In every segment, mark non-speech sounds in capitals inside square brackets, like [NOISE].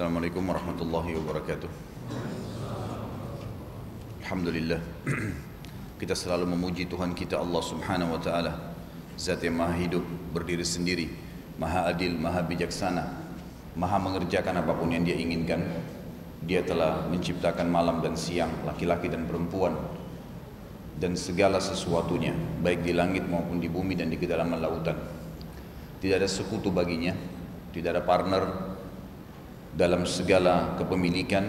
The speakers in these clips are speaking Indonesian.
Assalamualaikum warahmatullahi wabarakatuh. Alhamdulillah. [CLEARS THROAT] Kita selalu memuji Tuhan kita Allah subhanahu wa ta'ala. Zat yang maha hidup, berdiri sendiri Maha adil, maha bijaksana Maha mengerjakan apa pun yang dia inginkan. Dia telah menciptakan malam dan siang Laki-laki dan perempuan Dan segala sesuatunya Baik di langit maupun di bumi dan di kedalaman lautan. Tidak ada sekutu baginya Tidak ada partner dalam segala kepemilikan,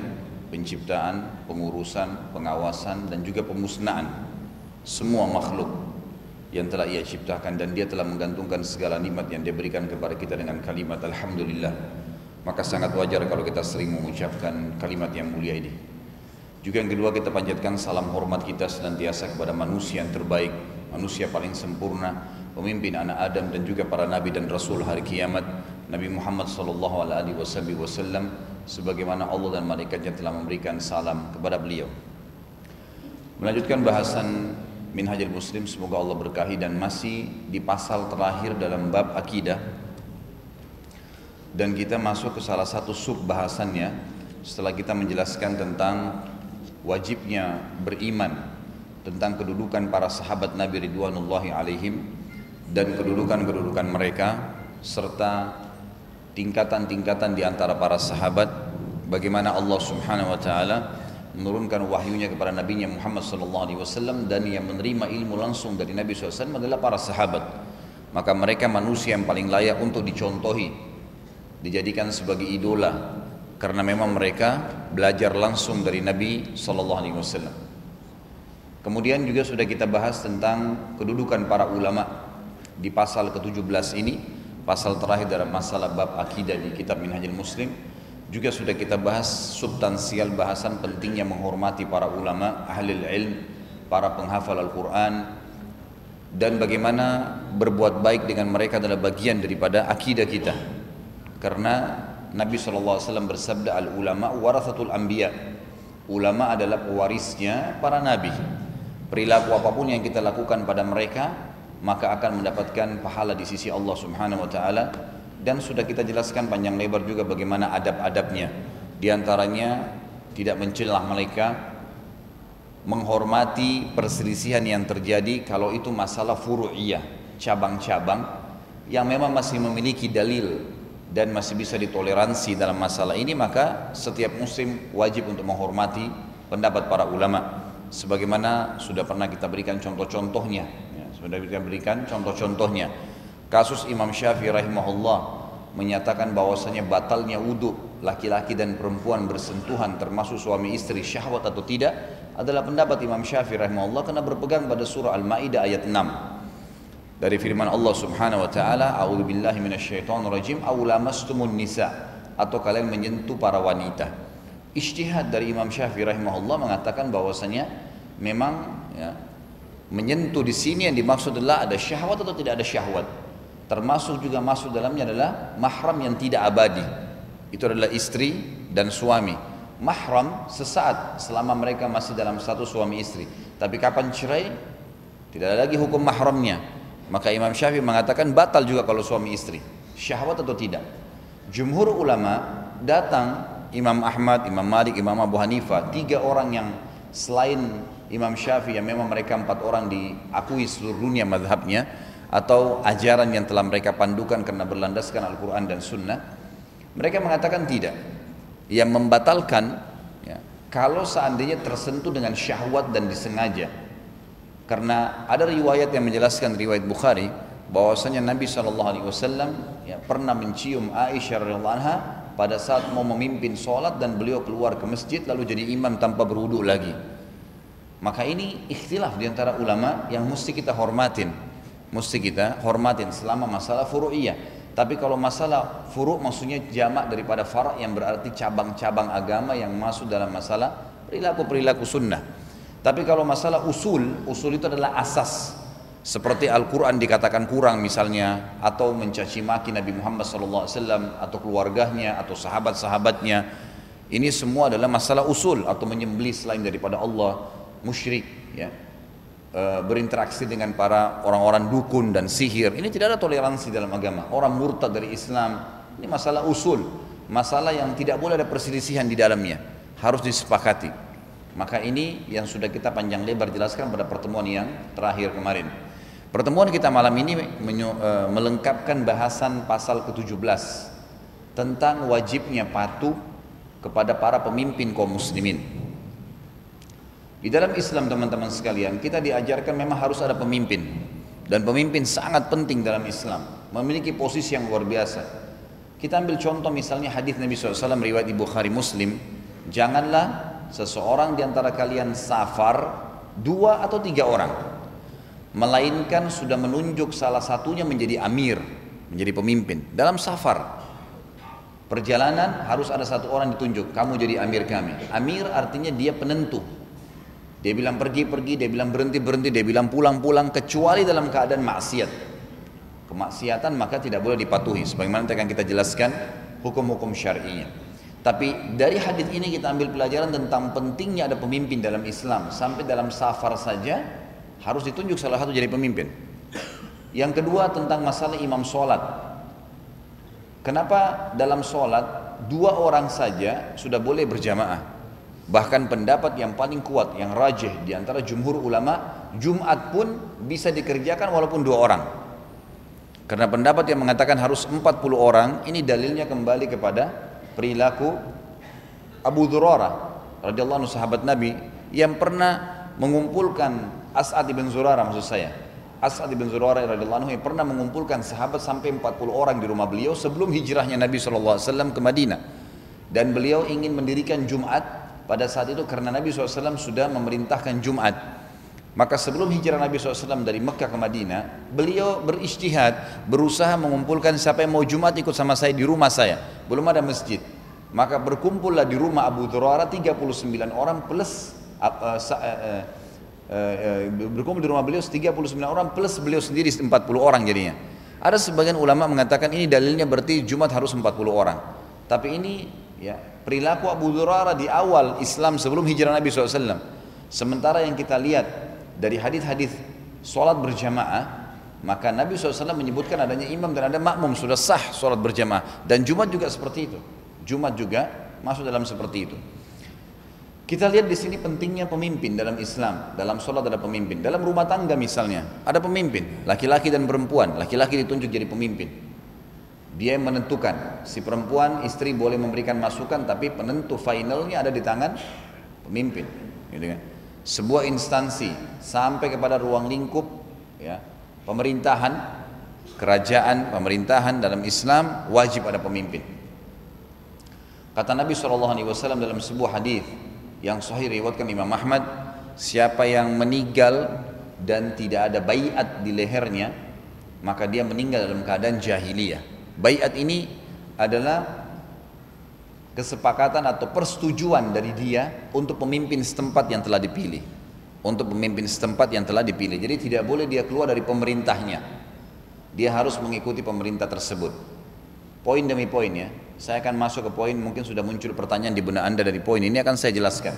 penciptaan, pengurusan, pengawasan dan juga pemusnahan semua makhluk yang telah ia ciptakan. Dan dia telah menggantungkan segala nikmat yang dia berikan kepada kita dengan kalimat Alhamdulillah. Maka sangat wajar kalau kita sering mengucapkan kalimat yang mulia ini. Juga yang kedua kita panjatkan salam hormat kita senantiasa kepada manusia yang terbaik manusia paling sempurna pemimpin anak Adam dan juga para nabi dan rasul hari kiamat Nabi Muhammad sallallahu alaihi wasallam sebagaimana Allah dan malaikatnya telah memberikan salam kepada beliau. Melanjutkan bahasan Minhajul Muslim semoga Allah berkahi dan masih di pasal terakhir dalam bab akidah dan kita masuk ke salah satu sub bahasannya setelah kita menjelaskan tentang wajibnya beriman tentang kedudukan para sahabat Nabi Ridwanullahi alaihim dan kedudukan-kedudukan mereka serta tingkatan-tingkatan di antara para sahabat bagaimana Allah Subhanahu wa taala menurunkan wahyunya kepada Nabi Muhammad sallallahu alaihi wasallam dan yang menerima ilmu langsung dari Nabi SAW adalah para sahabat. Maka mereka manusia yang paling layak untuk dicontohi, dijadikan sebagai idola karena memang mereka belajar langsung dari Nabi sallallahu alaihi wasallam. Kemudian juga sudah kita bahas tentang kedudukan para ulama di pasal ke-17 ini pasal terakhir dalam masalah bab akidah di kitab Minhajul Muslim juga sudah kita bahas substansial bahasan pentingnya menghormati para ulama, ahli ilm, para penghafal Al-Quran dan bagaimana berbuat baik dengan mereka adalah bagian daripada akidah kita. Karena Nabi SAW bersabda al-ulama warathatul anbiya. Ulama adalah pewarisnya para nabi. Perilaku apa pun yang kita lakukan pada mereka maka akan mendapatkan pahala di sisi Allah Subhanahu wa taala. Dan sudah kita jelaskan panjang lebar juga bagaimana adab-adabnya. Di antaranya tidak mencelah mereka menghormati perselisihan yang terjadi kalau itu masalah furu'iyah cabang-cabang yang memang masih memiliki dalil dan masih bisa ditoleransi dalam masalah ini maka setiap muslim wajib untuk menghormati pendapat para ulama. Sebagaimana sudah pernah kita berikan contoh-contohnya sudah kita berikan contoh-contohnya. Kasus Imam Syafi'i rahimahullah menyatakan bahwasanya batalnya wudhu laki-laki dan perempuan bersentuhan termasuk suami istri syahwat atau tidak adalah pendapat Imam Syafi'i rahimahullah karena berpegang pada surah Al-Maidah ayat 6 dari firman Allah Subhanahu wa taala a'udzu billahi minasyaitonir rajim aw lamastumun nisa. Atau kalian menyentuh para wanita. Ijtihad dari Imam Syafi'i rahimahullah mengatakan bahwasanya memang ya, Menyentuh di sini yang dimaksud adalah ada syahwat atau tidak ada syahwat. Termasuk juga masuk dalamnya adalah mahram yang tidak abadi. Itu adalah istri dan suami. Mahram sesaat selama mereka masih dalam satu suami istri. Tapi kapan cerai? Tidak ada lagi hukum mahramnya. Maka Imam Syafi'i mengatakan batal juga kalau suami istri. Syahwat atau tidak. Jumhur ulama datang Imam Ahmad, Imam Malik, Imam Abu Hanifah, tiga orang yang selain Imam Syafi'i yang memang mereka empat orang diakui seluruh dunia madhabnya atau ajaran yang telah mereka pandukan karena berlandaskan Al-Quran dan Sunnah mereka mengatakan tidak. Yang membatalkan ya, kalau seandainya tersentuh dengan syahwat dan disengaja. Karena ada riwayat yang menjelaskan riwayat Bukhari bahwasanya Nabi SAW ya, pernah mencium Aisyah radhiyallahu anha pada saat mau memimpin sholat dan beliau keluar ke masjid lalu jadi imam tanpa berwudu lagi maka ini ikhtilaf di antara ulama yang mesti kita hormatin. Mesti kita hormatin selama masalah furu'iyah. Tapi kalau masalah furu' maksudnya jamak daripada far' yang berarti cabang-cabang agama yang masuk dalam masalah perilaku-perilaku sunnah. Tapi kalau masalah usul, usul itu adalah asas. Seperti Al-Quran dikatakan kurang misalnya, atau mencaci maki Nabi Muhammad SAW, atau keluarganya, atau sahabat-sahabatnya. Ini semua adalah masalah usul, atau menyembelih selain daripada Allah, musyrik ya e, berinteraksi dengan para orang-orang dukun dan sihir ini tidak ada toleransi dalam agama orang murtad dari Islam ini masalah usul masalah yang tidak boleh ada perselisihan di dalamnya, harus disepakati. Maka ini yang sudah kita panjang lebar jelaskan pada pertemuan yang terakhir kemarin. Pertemuan kita malam ini e, melengkapkan bahasan pasal ke-17 tentang wajibnya patuh kepada para pemimpin kaum muslimin. Di dalam Islam teman-teman sekalian, kita diajarkan memang harus ada pemimpin. Dan pemimpin sangat penting dalam Islam, memiliki posisi yang luar biasa. Kita ambil contoh misalnya hadis Nabi SAW riwayat di Bukhari Muslim, janganlah seseorang di antara kalian safar dua atau tiga orang, melainkan sudah menunjuk salah satunya menjadi amir, menjadi pemimpin dalam safar. Perjalanan harus ada satu orang ditunjuk, kamu jadi amir kami. Amir artinya dia penentu, dia bilang pergi-pergi, dia bilang berhenti-berhenti, dia bilang pulang-pulang kecuali dalam keadaan maksiat. Kemaksiatan maka tidak boleh dipatuhi sebagaimana akan kita jelaskan hukum-hukum syar'inya. Tapi dari hadis ini kita ambil pelajaran tentang pentingnya ada pemimpin dalam Islam. Sampai dalam safar saja harus ditunjuk salah satu jadi pemimpin. Yang kedua tentang masalah imam sholat. Kenapa dalam sholat dua orang saja sudah boleh berjamaah? Bahkan pendapat yang paling kuat, yang rajih di antara jumhur ulama, Jumat pun bisa dikerjakan walaupun dua orang. Karena pendapat yang mengatakan harus 40 orang, ini dalilnya kembali kepada perilaku Abu Dhurara radhiyallahu anhu sahabat Nabi yang pernah mengumpulkan As'ad bin Zurara maksud saya. As'ad bin Zurara radhiyallahu anhu yang pernah mengumpulkan sahabat sampai 40 orang di rumah beliau sebelum hijrahnya Nabi SAW ke Madinah. Dan beliau ingin mendirikan Jumat pada saat itu karena Nabi SAW sudah memerintahkan Jumat. Maka sebelum hijrah Nabi SAW dari Mekah ke Madinah, beliau beristihad, berusaha mengumpulkan siapa yang mau Jumat ikut sama saya di rumah saya. Belum ada masjid. Maka berkumpullah di rumah Abu Dhurara 39 orang plus uh, uh, uh, berkumpul di rumah beliau 39 orang plus beliau sendiri 40 orang jadinya. Ada sebagian ulama mengatakan ini dalilnya berarti Jumat harus 40 orang. Tapi ini ya perilaku Abu Dhurara di awal Islam sebelum hijrah Nabi SAW. Sementara yang kita lihat dari hadis-hadis sholat berjamaah, maka Nabi SAW menyebutkan adanya imam dan ada makmum sudah sah sholat berjamaah. Dan Jumat juga seperti itu. Jumat juga masuk dalam seperti itu. Kita lihat di sini pentingnya pemimpin dalam Islam. Dalam sholat ada pemimpin. Dalam rumah tangga misalnya ada pemimpin, laki-laki dan perempuan. Laki-laki ditunjuk jadi pemimpin. Dia yang menentukan. Si perempuan, istri boleh memberikan masukan, tapi penentu finalnya ada di tangan pemimpin. Gitu kan? Sebuah instansi sampai kepada ruang lingkup ya, pemerintahan, kerajaan, pemerintahan dalam Islam wajib ada pemimpin. Kata Nabi SAW dalam sebuah hadis yang sahih riwayatkan Imam Ahmad, siapa yang meninggal dan tidak ada bayat di lehernya, maka dia meninggal dalam keadaan jahiliyah. Bayat ini adalah kesepakatan atau persetujuan dari dia untuk pemimpin setempat yang telah dipilih. Untuk pemimpin setempat yang telah dipilih. Jadi tidak boleh dia keluar dari pemerintahnya. Dia harus mengikuti pemerintah tersebut. Poin demi poin ya. Saya akan masuk ke poin mungkin sudah muncul pertanyaan di benak Anda dari poin ini akan saya jelaskan.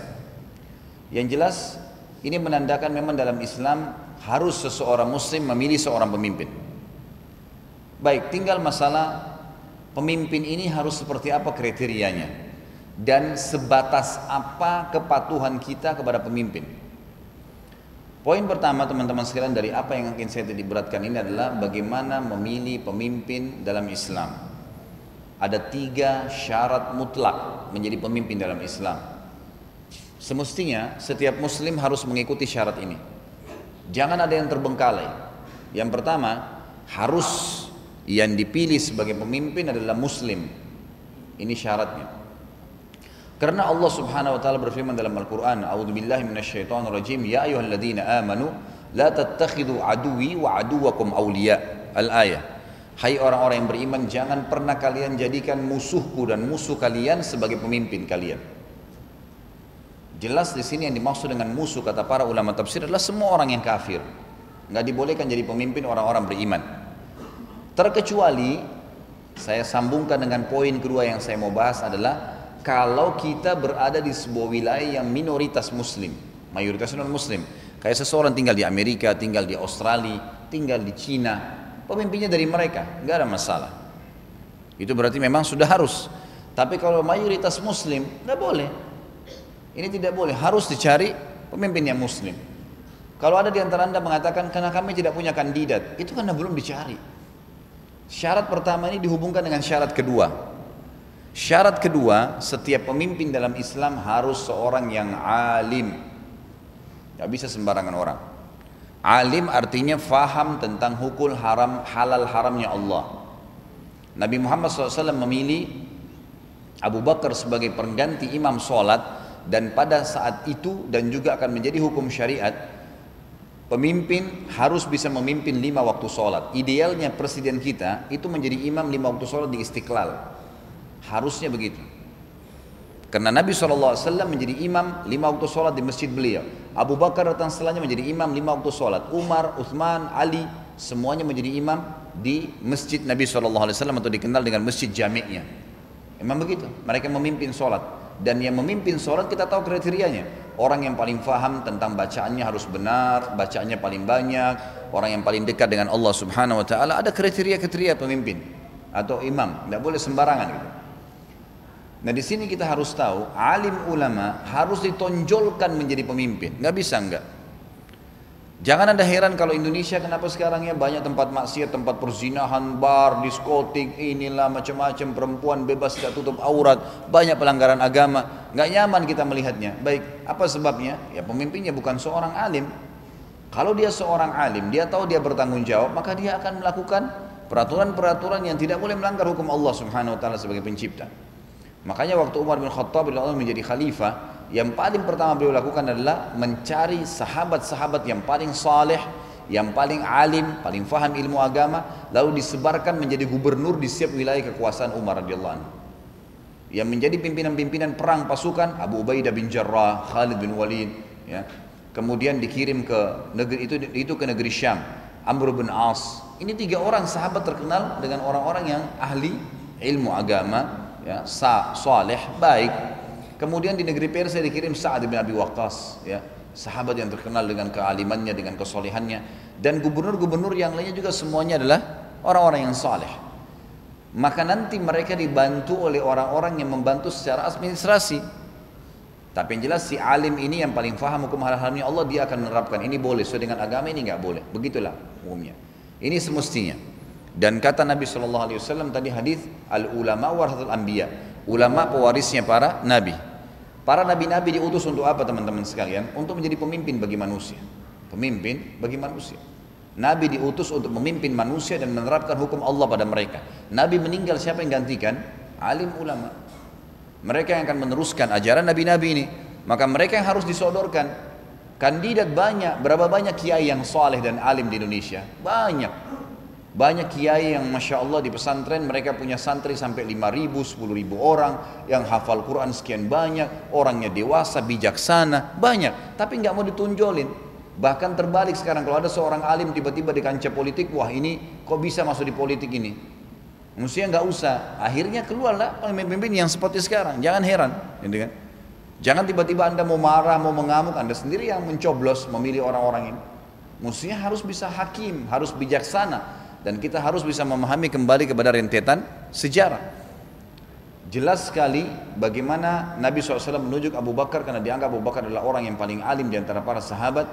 Yang jelas ini menandakan memang dalam Islam harus seseorang muslim memilih seorang pemimpin. Baik, tinggal masalah pemimpin ini harus seperti apa kriterianya dan sebatas apa kepatuhan kita kepada pemimpin. Poin pertama teman-teman sekalian dari apa yang akan saya tadi beratkan ini adalah bagaimana memilih pemimpin dalam Islam. Ada tiga syarat mutlak menjadi pemimpin dalam Islam. Semestinya setiap muslim harus mengikuti syarat ini. Jangan ada yang terbengkalai. Yang pertama, harus yang dipilih sebagai pemimpin adalah muslim. Ini syaratnya. Karena Allah Subhanahu wa taala berfirman dalam Al-Qur'an, "A'udzubillahi minasyaitonirrajim, ya ayyuhalladzina amanu la tattakhidhu aduwi wa aduwakum awliya." Al-ayah. Hai orang-orang yang beriman, jangan pernah kalian jadikan musuhku dan musuh kalian sebagai pemimpin kalian. Jelas di sini yang dimaksud dengan musuh kata para ulama tafsir adalah semua orang yang kafir. Nggak dibolehkan jadi pemimpin orang-orang beriman. Terkecuali saya sambungkan dengan poin kedua yang saya mau bahas adalah kalau kita berada di sebuah wilayah yang minoritas muslim, mayoritas non muslim. Kayak seseorang tinggal di Amerika, tinggal di Australia, tinggal di Cina, pemimpinnya dari mereka, nggak ada masalah. Itu berarti memang sudah harus. Tapi kalau mayoritas muslim, nggak boleh. Ini tidak boleh, harus dicari pemimpin yang muslim. Kalau ada di antara anda mengatakan karena kami tidak punya kandidat, itu karena belum dicari. Syarat pertama ini dihubungkan dengan syarat kedua. Syarat kedua, setiap pemimpin dalam Islam harus seorang yang alim. Gak bisa sembarangan orang. Alim artinya faham tentang hukum haram halal haramnya Allah. Nabi Muhammad SAW memilih Abu Bakar sebagai pengganti imam sholat dan pada saat itu dan juga akan menjadi hukum syariat pemimpin harus bisa memimpin lima waktu sholat. Idealnya presiden kita itu menjadi imam lima waktu sholat di istiqlal. Harusnya begitu. Karena Nabi SAW menjadi imam lima waktu sholat di masjid beliau. Abu Bakar datang setelahnya menjadi imam lima waktu sholat. Umar, Uthman, Ali semuanya menjadi imam di masjid Nabi SAW atau dikenal dengan masjid jami'nya. Memang begitu. Mereka memimpin sholat. Dan yang memimpin sholat kita tahu kriterianya. Orang yang paling faham tentang bacaannya harus benar, bacaannya paling banyak, orang yang paling dekat dengan Allah Subhanahu wa taala ada kriteria-kriteria pemimpin atau imam, tidak boleh sembarangan gitu. Nah di sini kita harus tahu alim ulama harus ditonjolkan menjadi pemimpin, nggak bisa nggak. Jangan anda heran kalau Indonesia kenapa sekarang ya banyak tempat maksiat, tempat perzinahan, bar, diskotik, inilah macam-macam perempuan bebas tidak tutup aurat, banyak pelanggaran agama, nggak nyaman kita melihatnya. Baik, apa sebabnya? Ya pemimpinnya bukan seorang alim. Kalau dia seorang alim, dia tahu dia bertanggung jawab, maka dia akan melakukan peraturan-peraturan yang tidak boleh melanggar hukum Allah Subhanahu wa taala sebagai pencipta. Makanya waktu Umar bin Khattab menjadi khalifah, yang paling pertama beliau lakukan adalah mencari sahabat-sahabat yang paling saleh, yang paling alim, paling faham ilmu agama, lalu disebarkan menjadi gubernur di setiap wilayah kekuasaan Umar radhiyallahu anhu. Yang menjadi pimpinan-pimpinan perang pasukan Abu Ubaidah bin Jarrah, Khalid bin Walid, ya. Kemudian dikirim ke negeri itu itu ke negeri Syam, Amr bin As. Ini tiga orang sahabat terkenal dengan orang-orang yang ahli ilmu agama, ya, sa, saleh, baik, Kemudian di negeri Persia dikirim Sa'ad bin Abi Waqqas, ya, sahabat yang terkenal dengan kealimannya, dengan kesolehannya, dan gubernur-gubernur yang lainnya juga semuanya adalah orang-orang yang saleh. Maka nanti mereka dibantu oleh orang-orang yang membantu secara administrasi. Tapi yang jelas si alim ini yang paling faham hukum hal-halnya Allah dia akan menerapkan ini boleh sesuai dengan agama ini nggak boleh. Begitulah umumnya. Ini semestinya. Dan kata Nabi Wasallam tadi hadis al ulama warathul anbiya. Ulama pewarisnya para nabi. Para nabi-nabi diutus untuk apa teman-teman sekalian? Untuk menjadi pemimpin bagi manusia. Pemimpin bagi manusia. Nabi diutus untuk memimpin manusia dan menerapkan hukum Allah pada mereka. Nabi meninggal siapa yang gantikan? Alim ulama. Mereka yang akan meneruskan ajaran nabi-nabi ini. Maka mereka yang harus disodorkan. Kandidat banyak, berapa banyak kiai yang soleh dan alim di Indonesia? Banyak. Banyak kiai yang Masya Allah di pesantren mereka punya santri sampai 5 ribu, 10 ribu orang yang hafal Quran sekian banyak, orangnya dewasa, bijaksana, banyak. Tapi nggak mau ditunjolin. Bahkan terbalik sekarang kalau ada seorang alim tiba-tiba di kancah politik, wah ini kok bisa masuk di politik ini? Mestinya nggak usah. Akhirnya keluarlah pemimpin yang seperti sekarang. Jangan heran, gitu kan? Jangan tiba-tiba anda mau marah, mau mengamuk, anda sendiri yang mencoblos memilih orang-orang ini. Mestinya harus bisa hakim, harus bijaksana, dan kita harus bisa memahami kembali kepada rentetan sejarah. Jelas sekali bagaimana Nabi SAW menunjuk Abu Bakar karena dianggap Abu Bakar adalah orang yang paling alim di antara para sahabat.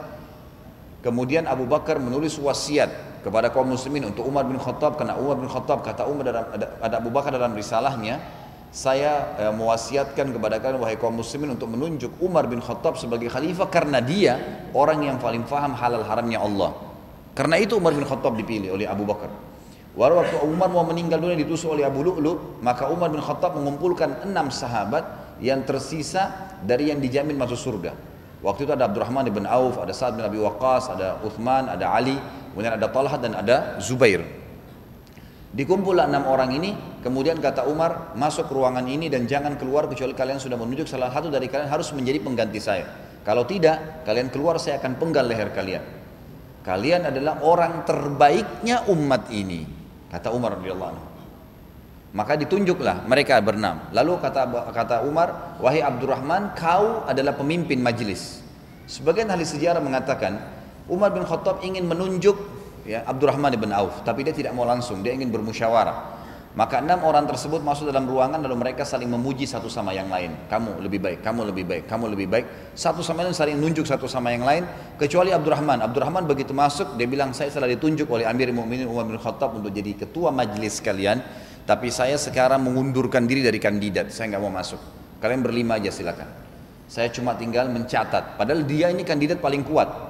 Kemudian Abu Bakar menulis wasiat kepada kaum muslimin untuk Umar bin Khattab karena Umar bin Khattab kata Umar dalam, ada, ada Abu Bakar dalam risalahnya saya eh, mewasiatkan kepada kalian wahai kaum muslimin untuk menunjuk Umar bin Khattab sebagai khalifah karena dia orang yang paling faham halal haramnya Allah. Karena itu Umar bin Khattab dipilih oleh Abu Bakar. Walau waktu Umar mau meninggal dunia ditusuk oleh Abu Lu'lu, maka Umar bin Khattab mengumpulkan enam sahabat yang tersisa dari yang dijamin masuk surga. Waktu itu ada Abdurrahman bin Auf, ada Sa'ad bin Abi Waqqas, ada Uthman, ada Ali, kemudian ada Talha dan ada Zubair. Dikumpul enam orang ini, kemudian kata Umar, masuk ruangan ini dan jangan keluar kecuali kalian sudah menunjuk salah satu dari kalian harus menjadi pengganti saya. Kalau tidak, kalian keluar saya akan penggal leher kalian. Kalian adalah orang terbaiknya umat ini, kata Umar radhiyallahu anhu. Maka ditunjuklah mereka berenam. Lalu kata kata Umar, wahai Abdurrahman, kau adalah pemimpin majelis. Sebagian ahli sejarah mengatakan Umar bin Khattab ingin menunjuk ya Abdurrahman bin Auf, tapi dia tidak mau langsung, dia ingin bermusyawarah. Maka enam orang tersebut masuk dalam ruangan lalu mereka saling memuji satu sama yang lain. Kamu lebih baik, kamu lebih baik, kamu lebih baik. Satu sama lain saling nunjuk satu sama yang lain. Kecuali Abdurrahman. Abdurrahman begitu masuk dia bilang saya telah ditunjuk oleh Amir Mu'minin Umar bin Khattab untuk jadi ketua majelis kalian. Tapi saya sekarang mengundurkan diri dari kandidat. Saya nggak mau masuk. Kalian berlima aja silakan. Saya cuma tinggal mencatat. Padahal dia ini kandidat paling kuat.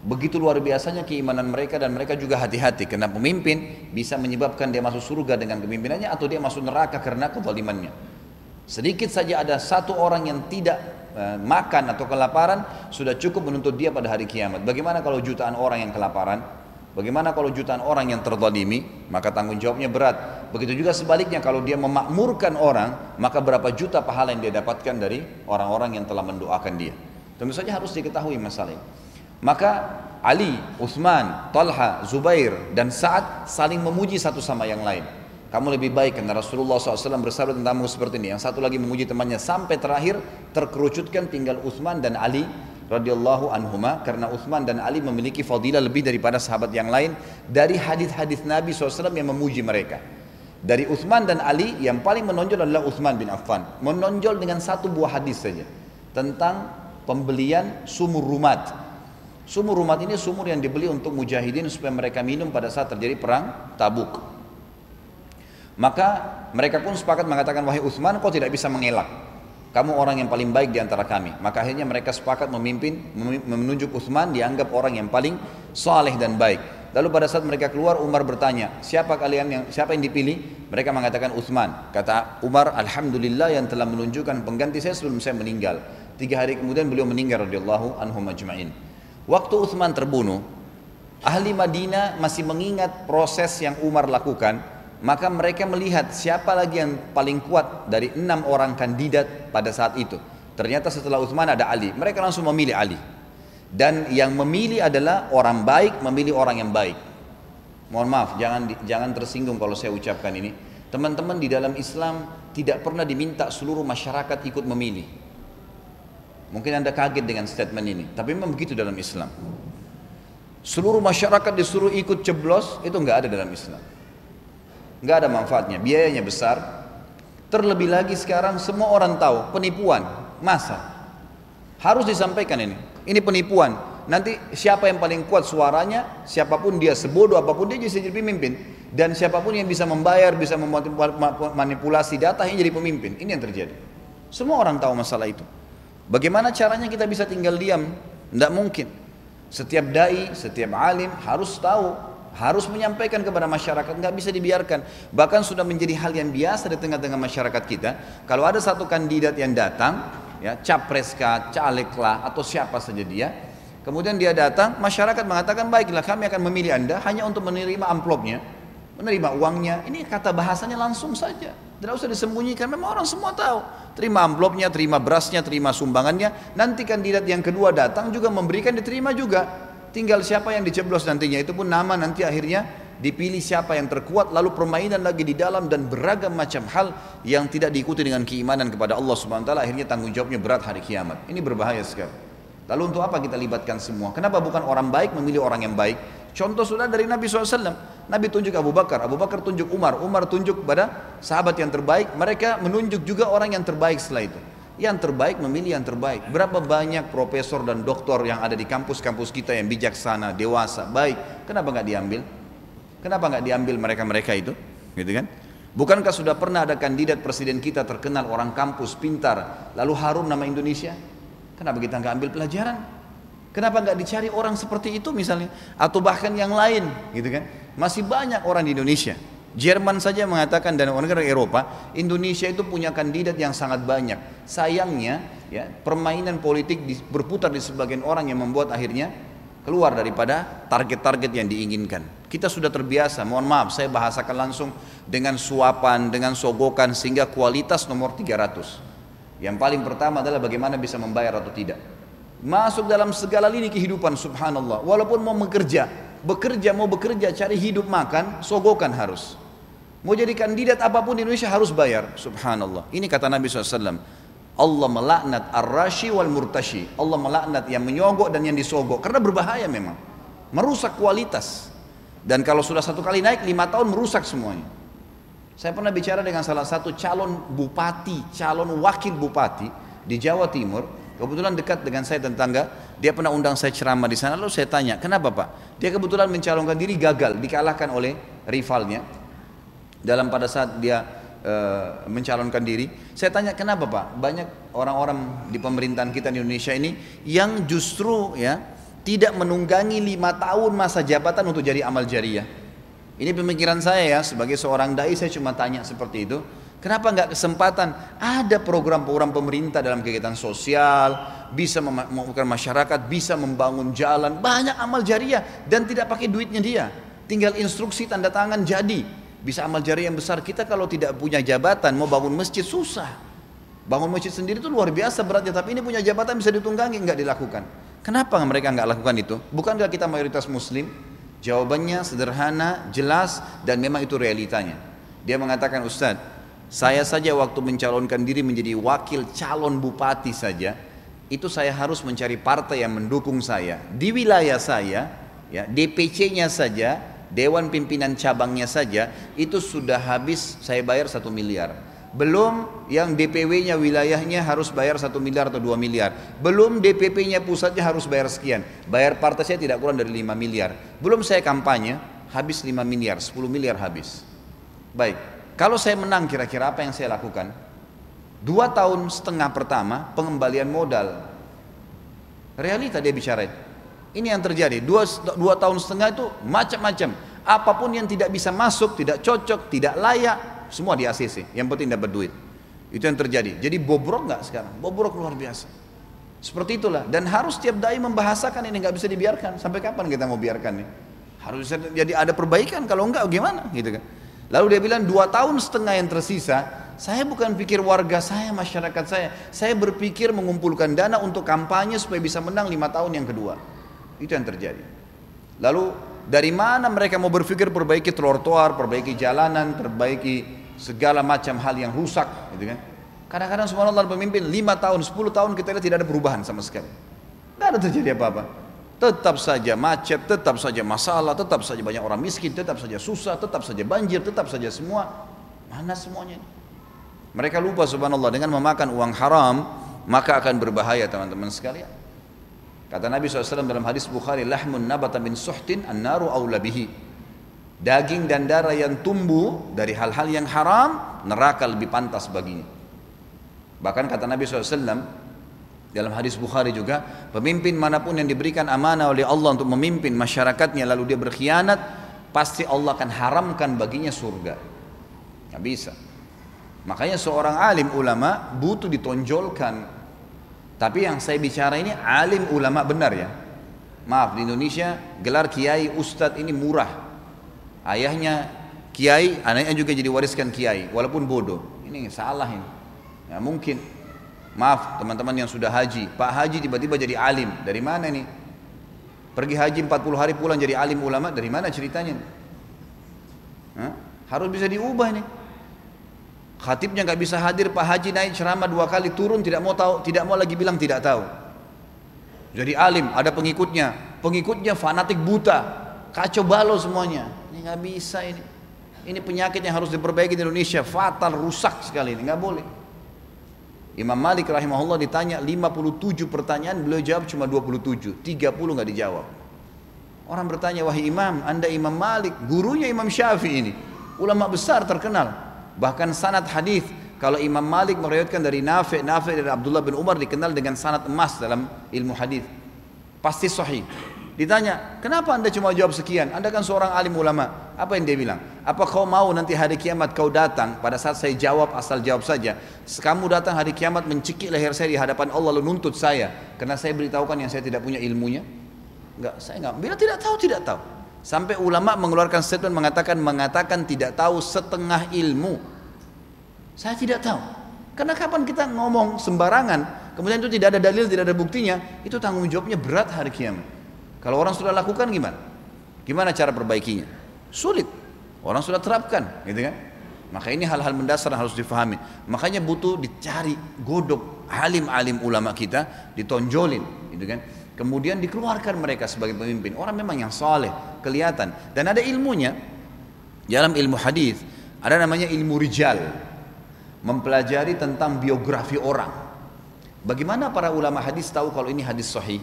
Begitu luar biasanya keimanan mereka dan mereka juga hati-hati karena pemimpin bisa menyebabkan dia masuk surga dengan kepemimpinannya atau dia masuk neraka karena kezalimannya. Sedikit saja ada satu orang yang tidak e, makan atau kelaparan sudah cukup menuntut dia pada hari kiamat. Bagaimana kalau jutaan orang yang kelaparan? Bagaimana kalau jutaan orang yang terzalimi? Maka tanggung jawabnya berat. Begitu juga sebaliknya kalau dia memakmurkan orang, maka berapa juta pahala yang dia dapatkan dari orang-orang yang telah mendoakan dia. Tentu saja harus diketahui masalah ini. Maka Ali, Uthman, Talha, Zubair dan Sa'ad saling memuji satu sama yang lain. Kamu lebih baik karena Rasulullah SAW bersabda tentangmu seperti ini. Yang satu lagi memuji temannya sampai terakhir terkerucutkan tinggal Uthman dan Ali radhiyallahu anhuma karena Uthman dan Ali memiliki fadilah lebih daripada sahabat yang lain dari hadis-hadis Nabi SAW yang memuji mereka. Dari Uthman dan Ali yang paling menonjol adalah Uthman bin Affan. Menonjol dengan satu buah hadis saja tentang pembelian sumur rumat Sumur rumah ini sumur yang dibeli untuk mujahidin supaya mereka minum pada saat terjadi perang tabuk. Maka mereka pun sepakat mengatakan wahai Utsman kau tidak bisa mengelak. Kamu orang yang paling baik di antara kami. Maka akhirnya mereka sepakat memimpin menunjuk Utsman dianggap orang yang paling saleh dan baik. Lalu pada saat mereka keluar Umar bertanya, siapa kalian yang siapa yang dipilih? Mereka mengatakan Utsman. Kata Umar, alhamdulillah yang telah menunjukkan pengganti saya sebelum saya meninggal. Tiga hari kemudian beliau meninggal radhiyallahu anhu majma'in. Waktu Utsman terbunuh, ahli Madinah masih mengingat proses yang Umar lakukan, maka mereka melihat siapa lagi yang paling kuat dari enam orang kandidat pada saat itu. Ternyata setelah Utsman ada Ali, mereka langsung memilih Ali. Dan yang memilih adalah orang baik memilih orang yang baik. Mohon maaf, jangan jangan tersinggung kalau saya ucapkan ini. Teman-teman di dalam Islam tidak pernah diminta seluruh masyarakat ikut memilih. Mungkin Anda kaget dengan statement ini, tapi memang begitu dalam Islam. Seluruh masyarakat disuruh ikut ceblos, itu nggak ada dalam Islam. Nggak ada manfaatnya, biayanya besar. Terlebih lagi sekarang semua orang tahu penipuan, masa. Harus disampaikan ini. Ini penipuan. Nanti siapa yang paling kuat suaranya, siapa pun dia sebodoh apa pun dia jadi pemimpin. Dan siapa pun yang bisa membayar, bisa memanipulasi data yang jadi pemimpin. Ini yang terjadi. Semua orang tahu masalah itu. Bagaimana caranya kita bisa tinggal diam? Tidak mungkin. Setiap dai, setiap alim harus tahu, harus menyampaikan kepada masyarakat, nggak bisa dibiarkan. Bahkan sudah menjadi hal yang biasa di tengah-tengah masyarakat kita. Kalau ada satu kandidat yang datang, ya capres kah, caleg lah, atau siapa saja dia, kemudian dia datang, masyarakat mengatakan baiklah kami akan memilih anda hanya untuk menerima amplopnya, menerima uangnya. Ini kata bahasanya langsung saja. Tidak usah disembunyikan, memang orang semua tahu. Terima amplopnya, terima berasnya, terima sumbangannya. Nanti kandidat yang kedua datang juga memberikan, diterima juga. Tinggal siapa yang diceblos nantinya, itu pun nama nanti akhirnya dipilih siapa yang terkuat, lalu permainan lagi di dalam dan beragam macam hal yang tidak diikuti dengan keimanan kepada Allah Subhanahu Wa Taala. Akhirnya tanggung jawabnya berat hari kiamat. Ini berbahaya sekali. Lalu untuk apa kita libatkan semua? Kenapa bukan orang baik memilih orang yang baik? Contoh sudah dari Nabi SAW. Nabi tunjuk Abu Bakar, Abu Bakar tunjuk Umar, Umar tunjuk pada sahabat yang terbaik, mereka menunjuk juga orang yang terbaik setelah itu. Yang terbaik memilih yang terbaik. Berapa banyak profesor dan doktor yang ada di kampus-kampus kita yang bijaksana, dewasa, baik. Kenapa nggak diambil? Kenapa nggak diambil mereka-mereka itu? Gitu kan? Bukankah sudah pernah ada kandidat presiden kita terkenal orang kampus pintar, lalu harum nama Indonesia? Kenapa kita nggak ambil pelajaran? Kenapa nggak dicari orang seperti itu misalnya? Atau bahkan yang lain, gitu kan? Masih banyak orang di Indonesia. Jerman saja mengatakan dan negara Eropa, Indonesia itu punya kandidat yang sangat banyak. Sayangnya, ya permainan politik berputar di sebagian orang yang membuat akhirnya keluar daripada target-target yang diinginkan. Kita sudah terbiasa, mohon maaf saya bahasakan langsung dengan suapan, dengan sogokan sehingga kualitas nomor 300. Yang paling pertama adalah bagaimana bisa membayar atau tidak. Masuk dalam segala lini kehidupan subhanallah. Walaupun mau bekerja, bekerja mau bekerja cari hidup makan, sogokan harus. Mau jadi kandidat apa pun di Indonesia harus bayar. Subhanallah. Ini kata Nabi SAW. Allah melaknat ar-rashi wal murtashi. Allah melaknat yang menyogok dan yang disogok. Karena berbahaya memang. Merusak kualitas. Dan kalau sudah satu kali naik, lima tahun merusak semuanya. Saya pernah bicara dengan salah satu calon bupati, calon wakil bupati di Jawa Timur, kebetulan dekat dengan saya dan tangga, dia pernah undang saya ceramah di sana, lalu saya tanya, kenapa Pak? Dia kebetulan mencalonkan diri gagal, dikalahkan oleh rivalnya. Dalam pada saat dia e, mencalonkan diri, saya tanya kenapa Pak? Banyak orang-orang di pemerintahan kita di Indonesia ini yang justru ya tidak menunggangi lima tahun masa jabatan untuk jadi amal jariah. Ini pemikiran saya ya, sebagai seorang dai saya cuma tanya seperti itu. Kenapa nggak kesempatan? Ada program-program pemerintah dalam kegiatan sosial, bisa membuka masyarakat, bisa membangun jalan, banyak amal jariah dan tidak pakai duitnya dia. Tinggal instruksi tanda tangan jadi. Bisa amal jariah yang besar. Kita kalau tidak punya jabatan mau bangun masjid susah. Bangun masjid sendiri itu luar biasa beratnya, tapi ini punya jabatan bisa ditunggangi nggak dilakukan. Kenapa mereka nggak lakukan itu? Bukankah kita mayoritas muslim? Jawabannya sederhana, jelas, dan memang itu realitanya. Dia mengatakan, Ustadz, saya saja waktu mencalonkan diri menjadi wakil calon bupati saja, itu saya harus mencari partai yang mendukung saya. Di wilayah saya, ya DPC-nya saja, Dewan Pimpinan Cabangnya saja, itu sudah habis saya bayar satu miliar. Belum yang DPW-nya wilayahnya harus bayar satu miliar atau dua miliar. Belum DPP-nya pusatnya harus bayar sekian. Bayar partai saya tidak kurang dari lima miliar. Belum saya kampanye, habis lima miliar, sepuluh miliar habis. Baik, kalau saya menang kira-kira apa yang saya lakukan? Dua tahun setengah pertama pengembalian modal. Realita dia bicara Ini yang terjadi. Dua, dua tahun setengah itu macam-macam. Apa pun yang tidak bisa masuk, tidak cocok, tidak layak, semua di ACC, yang penting dapat duit. Itu yang terjadi. Jadi bobrok nggak sekarang? Bobrok luar biasa. Seperti itulah. Dan harus tiap dai membahasakan ini nggak bisa dibiarkan. Sampai kapan kita mau biarkan nih? Harus jadi ada perbaikan. Kalau enggak gimana? Gitu kan? Lalu dia bilang dua tahun setengah yang tersisa, saya bukan pikir warga saya, masyarakat saya. Saya berpikir mengumpulkan dana untuk kampanye supaya bisa menang lima tahun yang kedua. Itu yang terjadi. Lalu dari mana mereka mau berpikir perbaiki trotoar, perbaiki jalanan, perbaiki segala macam hal yang rusak gitu kan? Kadang-kadang subhanallah pemimpin 5 tahun 10 tahun kita lihat tidak ada perubahan sama sekali. Tidak ada terjadi apa-apa. Tetap saja macet tetap saja masalah tetap saja banyak orang miskin tetap saja susah tetap saja banjir tetap saja semua. Mana semuanya? Mereka lupa subhanallah dengan memakan uang haram maka akan berbahaya teman-teman sekalian. Kata Nabi SAW dalam hadis Bukhari lahmun nabata min suhtin an-naru awla bihi Daging dan darah yang tumbuh dari hal-hal yang haram, neraka lebih pantas baginya. Bahkan kata Nabi SAW dalam hadis Bukhari juga, pemimpin mana pun yang diberikan amanah oleh Allah untuk memimpin masyarakatnya lalu dia berkhianat, pasti Allah akan haramkan baginya surga. Nggak bisa. Makanya seorang alim ulama butuh ditonjolkan. Tapi yang saya bicara ini alim ulama benar ya. Maaf di Indonesia gelar kiai ustadz ini murah ayahnya kiai, anaknya juga jadi wariskan kiai, walaupun bodoh. Ini salah ini. Ya, mungkin. Maaf teman-teman yang sudah haji, Pak Haji tiba-tiba jadi alim. Dari mana nih? Pergi haji 40 hari pulang jadi alim ulama, dari mana ceritanya? Hah? Harus bisa diubah nih. Khatibnya nggak bisa hadir, Pak Haji naik ceramah dua kali turun tidak mau tahu, tidak mau lagi bilang tidak tahu. Jadi alim, ada pengikutnya, pengikutnya fanatik buta, kacau balau semuanya. Ini nggak bisa ini. Ini penyakit yang harus diperbaiki di Indonesia, fatal, rusak sekali ini, nggak boleh. Imam Malik rahimahullah ditanya 57 pertanyaan, beliau jawab cuma 27, 30 nggak dijawab. Orang bertanya, wahai imam, anda imam Malik, gurunya imam Syafi'i ini. Ulama besar terkenal. Bahkan sanad hadis kalau Imam Malik meriwayatkan dari Nafi, Nafi dari Abdullah bin Umar dikenal dengan sanad emas dalam ilmu hadis. Pasti sahih. Ditanya, kenapa anda cuma jawab sekian? Anda kan seorang alim ulama. Apa yang dia bilang? Apa kau mau nanti hari kiamat kau datang pada saat saya jawab asal jawab saja. Kamu datang hari kiamat mencekik leher saya di hadapan Allah lalu nuntut saya. Karena saya beritahukan yang saya tidak punya ilmunya. Enggak, saya enggak. Bila tidak tahu, tidak tahu. Sampai ulama mengeluarkan statement mengatakan mengatakan tidak tahu setengah ilmu. Saya tidak tahu. Karena kapan kita ngomong sembarangan, kemudian itu tidak ada dalil, tidak ada buktinya, itu tanggung jawabnya berat hari kiamat. Kalau orang sudah lakukan gimana? Gimana cara perbaikinya? Sulit. Orang sudah terapkan, gitu kan? Maka ini hal-hal mendasar yang harus difahami. Makanya butuh dicari godok alim-alim ulama kita, ditonjolin, gitu kan? Kemudian dikeluarkan mereka sebagai pemimpin. Orang memang yang soleh, kelihatan. Dan ada ilmunya. Dalam ilmu hadis Ada namanya ilmu rijal. Mempelajari tentang biografi orang. Bagaimana para ulama hadis tahu kalau ini hadis sahih?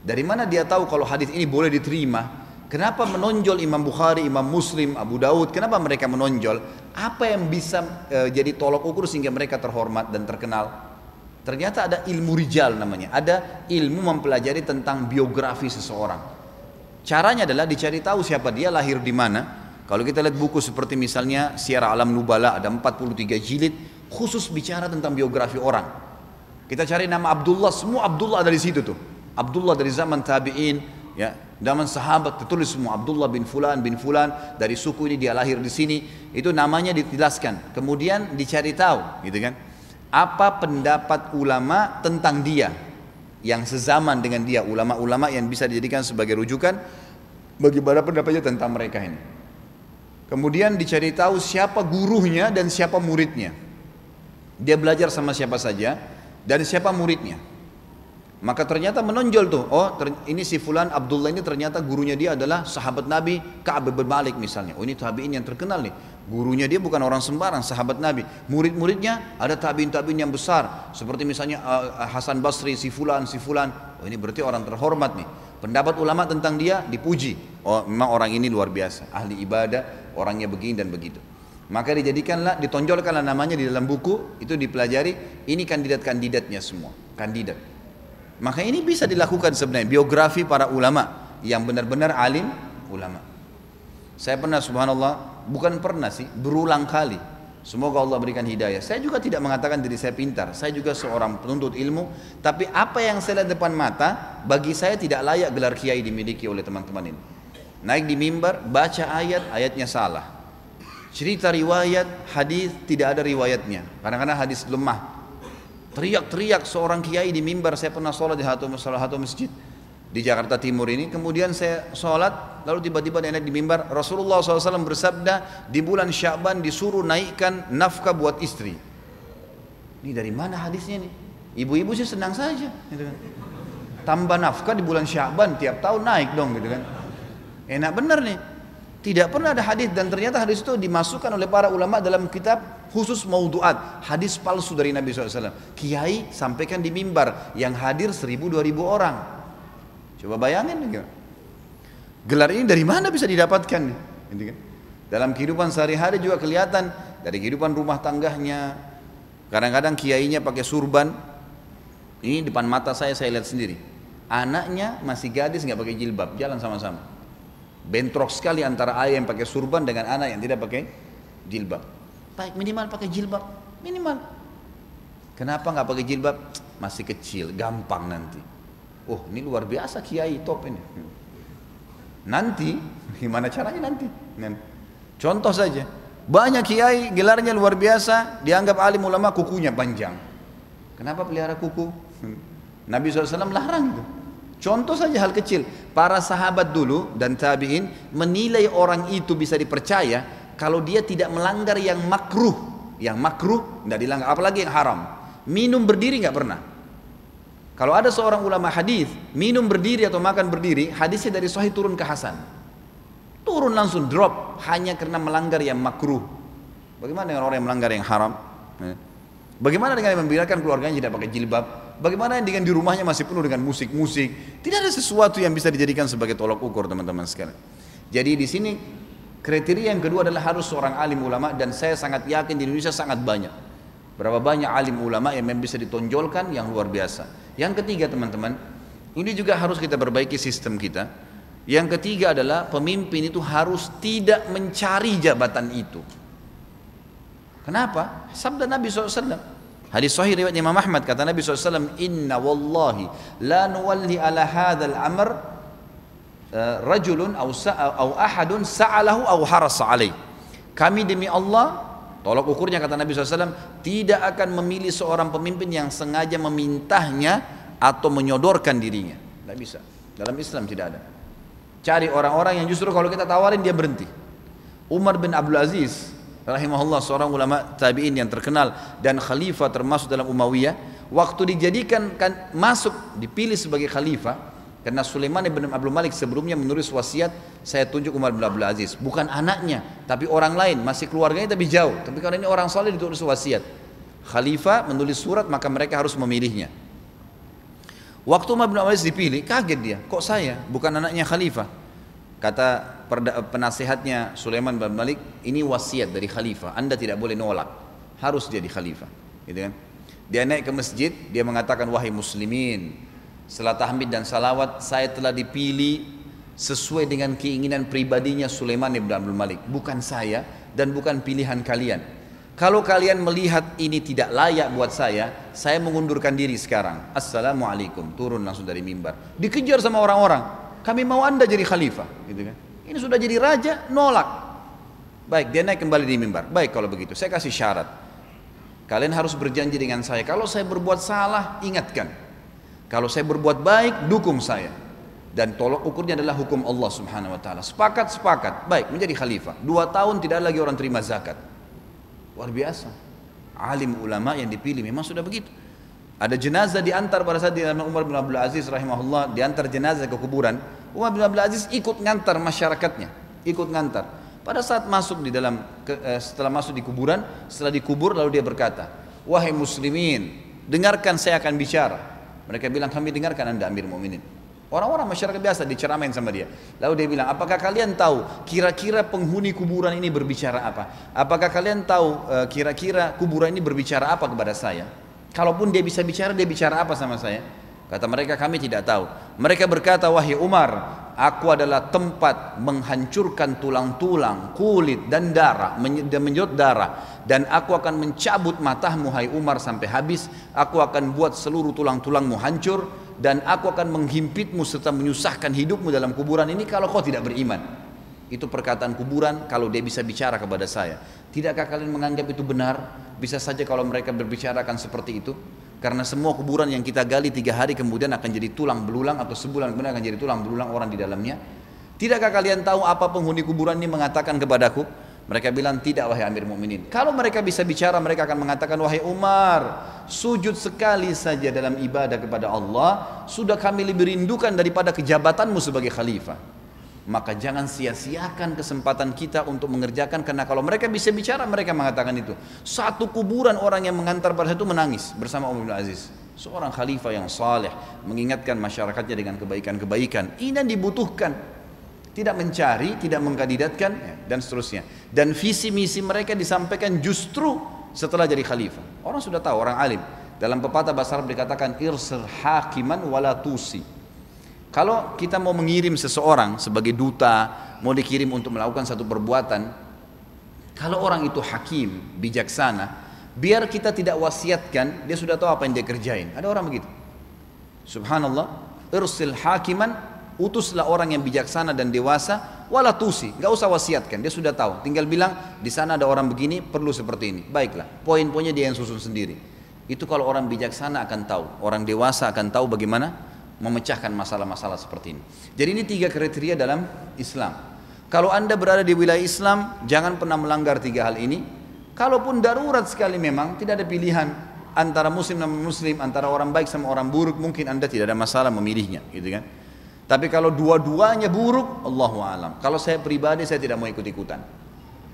Dari mana dia tahu kalau hadis ini boleh diterima? Kenapa menonjol Imam Bukhari, Imam Muslim, Abu Daud? Kenapa mereka menonjol? Apa yang bisa e, jadi tolok ukur sehingga mereka terhormat dan terkenal? Ternyata ada ilmu rijal namanya. Ada ilmu mempelajari tentang biografi seseorang. Caranya adalah dicari tahu siapa dia, lahir di mana. Kalau kita lihat buku seperti misalnya Syiar Alam Nubala ada 43 jilid khusus bicara tentang biografi orang. Kita cari nama Abdullah, semua Abdullah ada di situ tuh. Abdullah dari zaman tabi'in, ya zaman sahabat tertulis semua Abdullah bin Fulan bin Fulan dari suku ini dia lahir di sini. Itu namanya dijelaskan. Kemudian dicari tahu gitu kan? Apa pendapat ulama tentang dia? Yang sezaman dengan dia ulama-ulama yang bisa dijadikan sebagai rujukan bagaimana pendapatnya tentang mereka ini? Kemudian dicari tahu siapa gurunya dan siapa muridnya. Dia belajar sama siapa saja dan siapa muridnya maka ternyata menonjol tuh, oh ini si Fulan Abdullah ini ternyata gurunya dia adalah sahabat Nabi Ka'ab bin Malik misalnya. Oh ini tabi'in yang terkenal nih. Gurunya dia bukan orang sembarang, sahabat Nabi. Murid-muridnya ada tabi'in-tabi'in yang besar. Seperti misalnya uh, Hasan Basri, si Fulan, si Fulan. Oh ini berarti orang terhormat nih. Pendapat ulama tentang dia dipuji. Oh memang orang ini luar biasa. Ahli ibadah, orangnya begini dan begitu. Maka dijadikanlah, ditonjolkanlah namanya di dalam buku, itu dipelajari, ini kandidat-kandidatnya semua, kandidat. Maka ini bisa dilakukan sebenarnya biografi para ulama yang benar-benar alim ulama. Saya pernah subhanallah, bukan pernah sih, berulang kali. Semoga Allah berikan hidayah. Saya juga tidak mengatakan diri saya pintar. Saya juga seorang penuntut ilmu. Tapi apa yang saya lihat depan mata, bagi saya tidak layak gelar kiai dimiliki oleh teman-teman ini. Naik di mimbar, baca ayat, ayatnya salah. Cerita riwayat, hadis tidak ada riwayatnya. Kadang-kadang hadis lemah, Teriak-teriak seorang kiai di mimbar, saya pernah sholat di satu, salah satu masjid di Jakarta Timur ini. Kemudian saya sholat, lalu tiba-tiba naik di mimbar. Rasulullah SAW bersabda, di bulan Syaban disuruh naikkan nafkah buat istri. Ini dari mana hadisnya nih? Ibu-ibu sih senang saja. Gitu kan. Tambah nafkah di bulan Syaban, tiap tahun naik dong gitu kan. Enak benar nih. Tidak pernah ada hadis dan ternyata hadis itu dimasukkan oleh para ulama dalam kitab khusus mauduat hadis palsu dari Nabi SAW kiai sampaikan di mimbar yang hadir seribu dua ribu orang. Coba bayangin gitu. gelar ini dari mana bisa didapatkan? Gitu kan? dalam kehidupan sehari-hari juga kelihatan dari kehidupan rumah tangganya. Kadang-kadang kiainya pakai surban. Ini depan mata saya saya lihat sendiri. Anaknya masih gadis nggak pakai jilbab. Jalan sama-sama bentrok sekali antara ayah yang pakai surban dengan anak yang tidak pakai jilbab Baik minimal pakai jilbab, minimal. Kenapa nggak pakai jilbab? Masih kecil, gampang nanti. Oh ini luar biasa kiai top ini. Nanti, gimana caranya nanti? Contoh saja, banyak kiai gelarnya luar biasa, dianggap alim ulama kukunya panjang. Kenapa pelihara kuku? Nabi SAW larang itu. Contoh saja hal kecil, para sahabat dulu dan tabiin menilai orang itu bisa dipercaya kalau dia tidak melanggar yang makruh, yang makruh tidak dilanggar, apalagi yang haram. Minum berdiri nggak pernah. Kalau ada seorang ulama hadis minum berdiri atau makan berdiri, hadisnya dari Sahih turun ke Hasan. Turun langsung drop hanya karena melanggar yang makruh. Bagaimana dengan orang yang melanggar yang haram? Eh. Bagaimana dengan yang membiarkan keluarganya tidak pakai jilbab? Bagaimana dengan di rumahnya masih penuh dengan musik-musik? Tidak ada sesuatu yang bisa dijadikan sebagai tolak ukur teman-teman sekalian. Jadi di sini Kriteria yang kedua adalah harus seorang alim ulama dan saya sangat yakin di Indonesia sangat banyak. Berapa banyak alim ulama yang bisa ditonjolkan yang luar biasa. Yang ketiga teman-teman, ini juga harus kita perbaiki sistem kita. Yang ketiga adalah pemimpin itu harus tidak mencari jabatan itu. Kenapa? Sabda Nabi SAW. Hadis sahih riwayat Imam Ahmad kata Nabi SAW, Inna wallahi la nuwalli ala hadzal amr Eh, rajulun au au ahadun sa'alahu au harasa alaih. Kami demi Allah, tolak ukurnya kata Nabi SAW, tidak akan memilih seorang pemimpin yang sengaja memintanya atau menyodorkan dirinya. Tidak bisa. Dalam Islam tidak ada. Cari orang-orang yang justru kalau kita tawarin dia berhenti. Umar bin Abdul Aziz rahimahullah seorang ulama tabi'in yang terkenal dan khalifah termasuk dalam Umayyah waktu dijadikan kan masuk dipilih sebagai khalifah Karena Sulaiman ibn Abdul Malik sebelumnya menulis wasiat saya tunjuk Umar bin Abdul Aziz. Bukan anaknya, tapi orang lain, masih keluarganya tapi jauh. Tapi kalau ini orang soleh ditulis wasiat. Khalifah menulis surat maka mereka harus memilihnya. Waktu Umar bin Abdul Aziz dipilih, kaget dia. Kok saya? Bukan anaknya Khalifah. Kata penasehatnya Sulaiman bin Malik, ini wasiat dari Khalifah. Anda tidak boleh nolak. Harus jadi Khalifah. Gitu kan? Dia naik ke masjid, dia mengatakan, wahai muslimin, setelah tahmid dan salawat, saya telah dipilih sesuai dengan keinginan pribadinya Sulaiman ibn Abdul Malik. Bukan saya dan bukan pilihan kalian. Kalau kalian melihat ini tidak layak buat saya, saya mengundurkan diri sekarang. Assalamualaikum. Turun langsung dari mimbar. Dikejar sama orang-orang. Kami mau anda jadi khalifah. Gitu kan. Ini sudah jadi raja, nolak. Baik, dia naik kembali di mimbar. Baik kalau begitu, saya kasih syarat. Kalian harus berjanji dengan saya. Kalau saya berbuat salah, ingatkan. Kalau saya berbuat baik, dukung saya. Dan tolok ukurnya adalah hukum Allah subhanahu wa ta'ala. Sepakat, sepakat. Baik, menjadi khalifah. Dua tahun tidak lagi orang terima zakat. Luar biasa. Alim ulama yang dipilih memang sudah begitu. Ada jenazah diantar pada saat di Umar bin Abdul Aziz rahimahullah diantar jenazah ke kuburan. Umar bin Abdul Aziz ikut ngantar masyarakatnya, ikut ngantar. Pada saat masuk di dalam eh, setelah masuk di kuburan, setelah dikubur lalu dia berkata, "Wahai muslimin, dengarkan saya akan bicara." Mereka bilang kami dengarkan anda Amir Mu'minin. Orang-orang masyarakat biasa diceramain sama dia. Lalu dia bilang, apakah kalian tahu kira-kira penghuni kuburan ini berbicara apa? Apakah kalian tahu eh, kira-kira kuburan ini berbicara apa kepada saya? Kalaupun dia bisa bicara, dia bicara apa sama saya? Kata mereka kami tidak tahu. Mereka berkata wahai Umar, aku adalah tempat menghancurkan tulang-tulang, kulit dan darah, dan menyedot darah. Dan aku akan mencabut matamu hai Umar sampai habis. Aku akan buat seluruh tulang-tulangmu hancur dan aku akan menghimpitmu serta menyusahkan hidupmu dalam kuburan ini kalau kau tidak beriman. Itu perkataan kuburan kalau dia bisa bicara kepada saya. Tidakkah kalian menganggap itu benar? Bisa saja kalau mereka berbicarakan seperti itu. Karena semua kuburan yang kita gali tiga hari kemudian akan jadi tulang belulang atau sebulan kemudian akan jadi tulang belulang orang di dalamnya. Tidakkah kalian tahu apa penghuni kuburan ini mengatakan kepadaku? Mereka bilang tidak wahai Amir Mukminin. Kalau mereka bisa bicara mereka akan mengatakan wahai Umar, sujud sekali saja dalam ibadah kepada Allah sudah kami lebih rindukan daripada kejabatanmu sebagai khalifah maka jangan sia-siakan kesempatan kita untuk mengerjakan karena kalau mereka bisa bicara mereka mengatakan itu. Satu kuburan orang yang mengantar pada itu menangis bersama Umar bin Aziz. Seorang khalifah yang saleh mengingatkan masyarakatnya dengan kebaikan-kebaikan. Ini dibutuhkan. Tidak mencari tidak mengkandidatkan ya, dan seterusnya. Dan visi misi mereka disampaikan justru setelah jadi khalifah. Orang sudah tahu orang alim. Dalam pepatah bahasa Arab dikatakan irsir hakiman wala tusi kalau kita mau mengirim seseorang sebagai duta, mau dikirim untuk melakukan satu perbuatan, kalau orang itu hakim, bijaksana, biar kita tidak wasiatkan, dia sudah tahu apa yang dia kerjain. Ada orang begitu. Subhanallah, irsil hakiman, utuslah orang yang bijaksana dan dewasa, wala tusi, nggak usah wasiatkan, dia sudah tahu. Tinggal bilang di sana ada orang begini, perlu seperti ini. Baiklah, poin-poinnya dia yang susun sendiri. Itu kalau orang bijaksana akan tahu, orang dewasa akan tahu bagaimana memecahkan masalah-masalah seperti ini. Jadi ini tiga kriteria dalam Islam. Kalau anda berada di wilayah Islam, jangan pernah melanggar tiga hal ini. Kalaupun darurat sekali memang, tidak ada pilihan antara muslim dan muslim, antara orang baik sama orang buruk, mungkin anda tidak ada masalah memilihnya, gitu kan? Tapi kalau dua-duanya buruk, Allahu alam. Kalau saya pribadi saya tidak mau ikut-ikutan.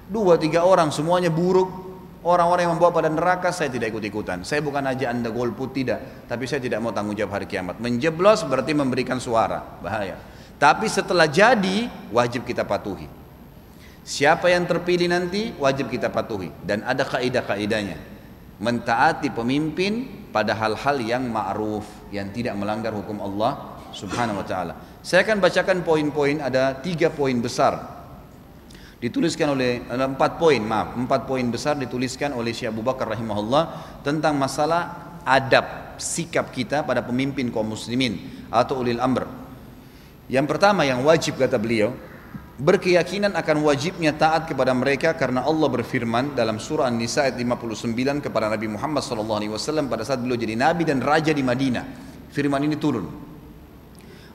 Dua tiga orang semuanya buruk, Orang-orang yang membawa pada neraka saya tidak ikut-ikutan. Saya bukan aja anda golput tidak, tapi saya tidak mau tanggung jawab hari kiamat. Menjeblos berarti memberikan suara, bahaya. Tapi setelah jadi wajib kita patuhi. Siapa yang terpilih nanti wajib kita patuhi dan ada kaidah-kaidahnya. Mentaati pemimpin pada hal-hal yang ma'ruf yang tidak melanggar hukum Allah Subhanahu wa taala. Saya akan bacakan poin-poin ada tiga poin besar dituliskan oleh empat poin maaf empat poin besar dituliskan oleh Syekh Abu Bakar rahimahullah tentang masalah adab sikap kita pada pemimpin kaum muslimin atau ulil amr. Yang pertama yang wajib kata beliau berkeyakinan akan wajibnya taat kepada mereka karena Allah berfirman dalam surah An-Nisa ayat 59 kepada Nabi Muhammad SAW pada saat beliau jadi nabi dan raja di Madinah. Firman ini turun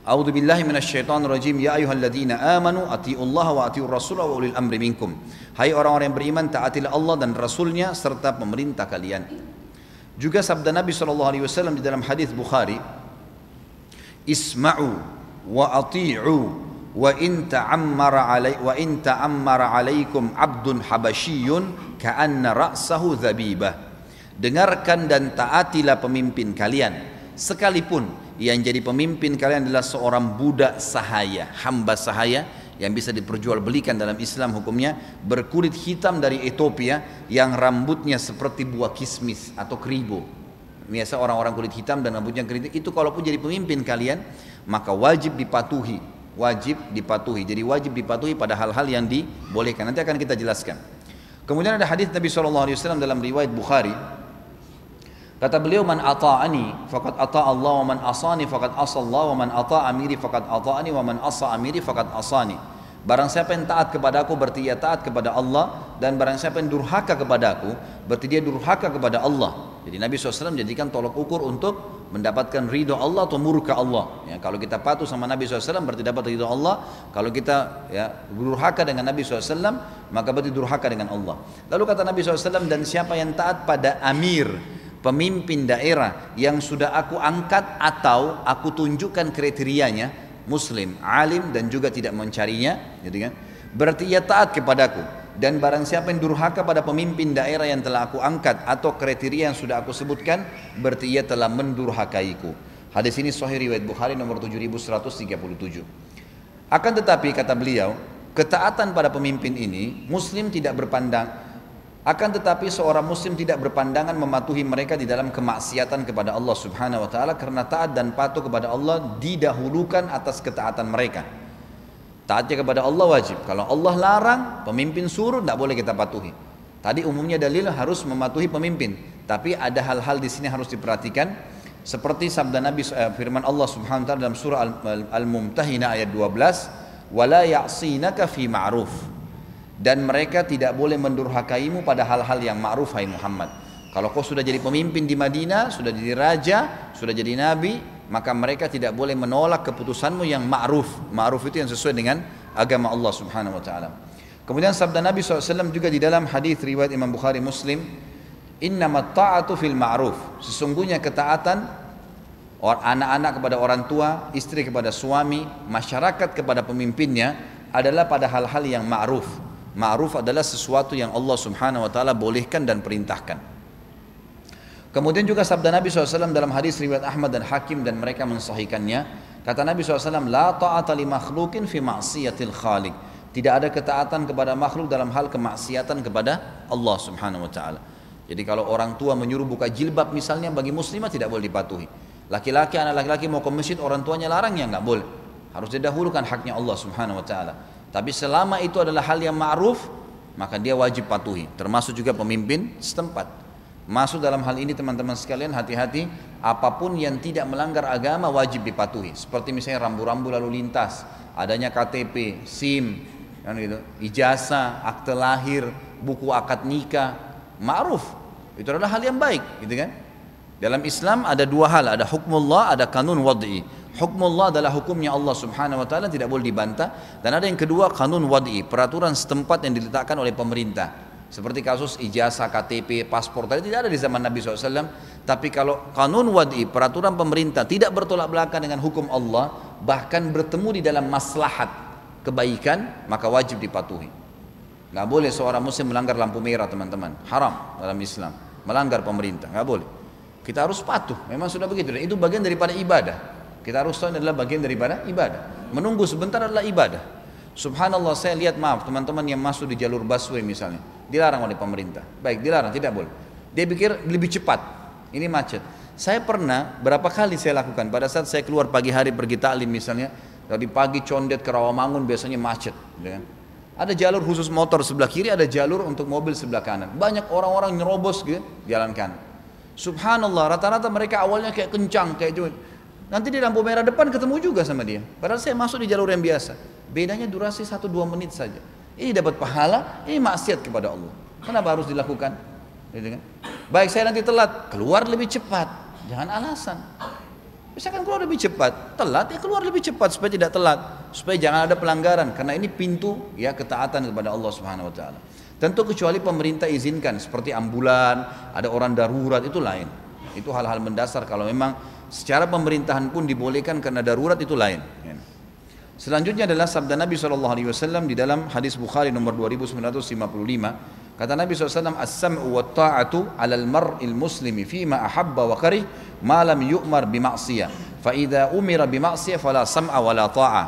A'udzu billahi minasyaitonir rajim. Ya ayyuhalladzina amanu atiullaha wa atiur rasul wa ulil amri minkum. Hai orang-orang yang beriman, taatilah Allah dan rasulnya serta pemerintah kalian. Juga sabda Nabi wasallam di dalam hadis Bukhari, "Isma'u wa ati'u wa in ta'ammara alai wa in ta'ammara alaikum abdun habasyiyun ka'anna ra'sahu dzabibah dengarkan dan taatilah pemimpin kalian sekalipun yang jadi pemimpin kalian adalah seorang budak sahaya hamba sahaya yang bisa diperjualbelikan dalam Islam hukumnya berkulit hitam dari Ethiopia yang rambutnya seperti buah kismis atau keribu. Biasa orang-orang kulit hitam dan rambutnya keriting itu kalaupun jadi pemimpin kalian maka wajib dipatuhi. Wajib dipatuhi. Jadi wajib dipatuhi pada hal-hal yang dibolehkan. Nanti akan kita jelaskan. Kemudian ada hadis Nabi SAW dalam riwayat Bukhari kata beliau man ata'ani faqad ata Allah wa man asani faqad asa Allah wa man ata amiri faqad ata'ani wa man asa amiri faqad asani Barang siapa yang taat kepada aku berarti ia taat kepada Allah dan barang siapa yang durhaka kepada aku berarti dia durhaka kepada Allah. Jadi Nabi SAW menjadikan tolok ukur untuk mendapatkan ridho Allah atau murka Allah. Ya, kalau kita patuh sama Nabi SAW berarti dapat ridho Allah. Kalau kita ya, durhaka dengan Nabi SAW maka berarti durhaka dengan Allah. Lalu kata Nabi SAW dan siapa yang taat pada amir pemimpin daerah yang sudah aku angkat atau aku tunjukkan kriterianya muslim, alim dan juga tidak mencarinya, gitu kan? Berarti ia taat kepadaku dan barang siapa yang durhaka pada pemimpin daerah yang telah aku angkat atau kriteria yang sudah aku sebutkan, berarti ia telah mendurhakaiku. Hadis ini sahih riwayat Bukhari nomor 7137. Akan tetapi kata beliau, ketaatan pada pemimpin ini muslim tidak berpandang akan tetapi seorang muslim tidak berpandangan mematuhi mereka di dalam kemaksiatan kepada Allah Subhanahu wa taala karena taat dan patuh kepada Allah didahulukan atas ketaatan mereka. Taatnya kepada Allah wajib. Kalau Allah larang, pemimpin suruh tidak boleh kita patuhi. Tadi umumnya dalil harus mematuhi pemimpin, tapi ada hal-hal di sini harus diperhatikan seperti sabda Nabi eh, firman Allah Subhanahu wa taala dalam surah Al-Mumtahinah ayat 12, "Wala ya'sinaka fi ma'ruf." Dan mereka tidak boleh mendurhakaimu pada hal-hal yang ma'ruf hai Muhammad. Kalau kau sudah jadi pemimpin di Madinah, sudah jadi raja, sudah jadi nabi, maka mereka tidak boleh menolak keputusanmu yang ma'ruf. Ma'ruf itu yang sesuai dengan agama Allah Subhanahu wa taala. Kemudian sabda Nabi SAW juga di dalam hadis riwayat Imam Bukhari Muslim, Innamat ta'atu fil ma'ruf. Sesungguhnya ketaatan anak-anak kepada orang tua, istri kepada suami, masyarakat kepada pemimpinnya adalah pada hal-hal yang ma'ruf Ma'ruf adalah sesuatu yang Allah subhanahu wa ta'ala bolehkan dan perintahkan. Kemudian juga sabda Nabi SAW dalam hadis riwayat Ahmad dan Hakim dan mereka mensahihkannya. Kata Nabi SAW, La ta'ata li makhlukin fi ma'siyatil khaliq. Tidak ada ketaatan kepada makhluk dalam hal kemaksiatan kepada Allah subhanahu wa ta'ala. Jadi kalau orang tua menyuruh buka jilbab misalnya bagi muslimah tidak boleh dipatuhi. Laki-laki, anak laki-laki mau ke masjid orang tuanya larang ya nggak boleh. Harus didahulukan haknya Allah subhanahu wa ta'ala. Tapi selama itu adalah hal yang ma'ruf, maka dia wajib patuhi. Termasuk juga pemimpin setempat. Masuk dalam hal ini teman-teman sekalian hati-hati apa pun yang tidak melanggar agama wajib dipatuhi. Seperti misalnya rambu-rambu lalu lintas, adanya KTP, SIM, kan gitu, ijazah, akte lahir, buku akad nikah, ma'ruf. Itu adalah hal yang baik, gitu kan? Dalam Islam ada dua hal, ada hukmullah, ada kanun wad'i. Hukmullah adalah hukumnya Allah subhanahu wa ta'ala tidak boleh dibantah. Dan ada yang kedua kanun wadi Peraturan setempat yang diletakkan oleh pemerintah. Seperti kasus ijazah, KTP, paspor Tadi tidak ada di zaman Nabi SAW Tapi kalau kanun wadi Peraturan pemerintah tidak bertolak belakang dengan hukum Allah Bahkan bertemu di dalam maslahat kebaikan Maka wajib dipatuhi. Gak boleh seorang muslim melanggar lampu merah teman-teman. Haram dalam Islam. Melanggar pemerintah, gak boleh. Kita harus patuh, memang sudah begitu. Dan itu bagian daripada ibadah. Kita harus tahu ini adalah bagian daripada ibadah. Menunggu sebentar adalah ibadah. Subhanallah saya lihat maaf teman-teman yang masuk di jalur busway misalnya. Dilarang oleh pemerintah. Baik dilarang tidak boleh. Dia pikir lebih cepat. Ini macet. Saya pernah berapa kali saya lakukan pada saat saya keluar pagi hari pergi taklim misalnya. Dari pagi condet ke Rawamangun biasanya macet. Ya. Ada jalur khusus motor sebelah kiri, ada jalur untuk mobil sebelah kanan. Banyak orang-orang nyerobos gitu, jalan kanan. Subhanallah, rata-rata mereka awalnya kayak kencang, kayak itu. Nanti di lampu merah depan ketemu juga sama dia. Padahal saya masuk di jalur yang biasa. Bedanya durasi 1-2 menit saja. Ini dapat pahala, ini maksiat kepada Allah. Kenapa harus dilakukan? Gitu kan? Baik saya nanti telat, keluar lebih cepat. Jangan alasan. Misalkan keluar lebih cepat, telat ya keluar lebih cepat supaya tidak telat, supaya jangan ada pelanggaran karena ini pintu ya ketaatan kepada Allah Subhanahu wa taala. Tentu kecuali pemerintah izinkan seperti ambulan, ada orang darurat itu lain. Itu hal-hal mendasar kalau memang Secara pemerintahan pun dibolehkan karena darurat itu lain. Ya. Selanjutnya adalah sabda Nabi SAW di dalam hadis Bukhari nomor 2955. Kata Nabi SAW, As-sam'u wa ta'atu alal mar'il muslimi fima ahabba wa karih ma lam yu'mar bima'siyah. Fa idza umira bima'siyah fala sam'a wa la ta'ah.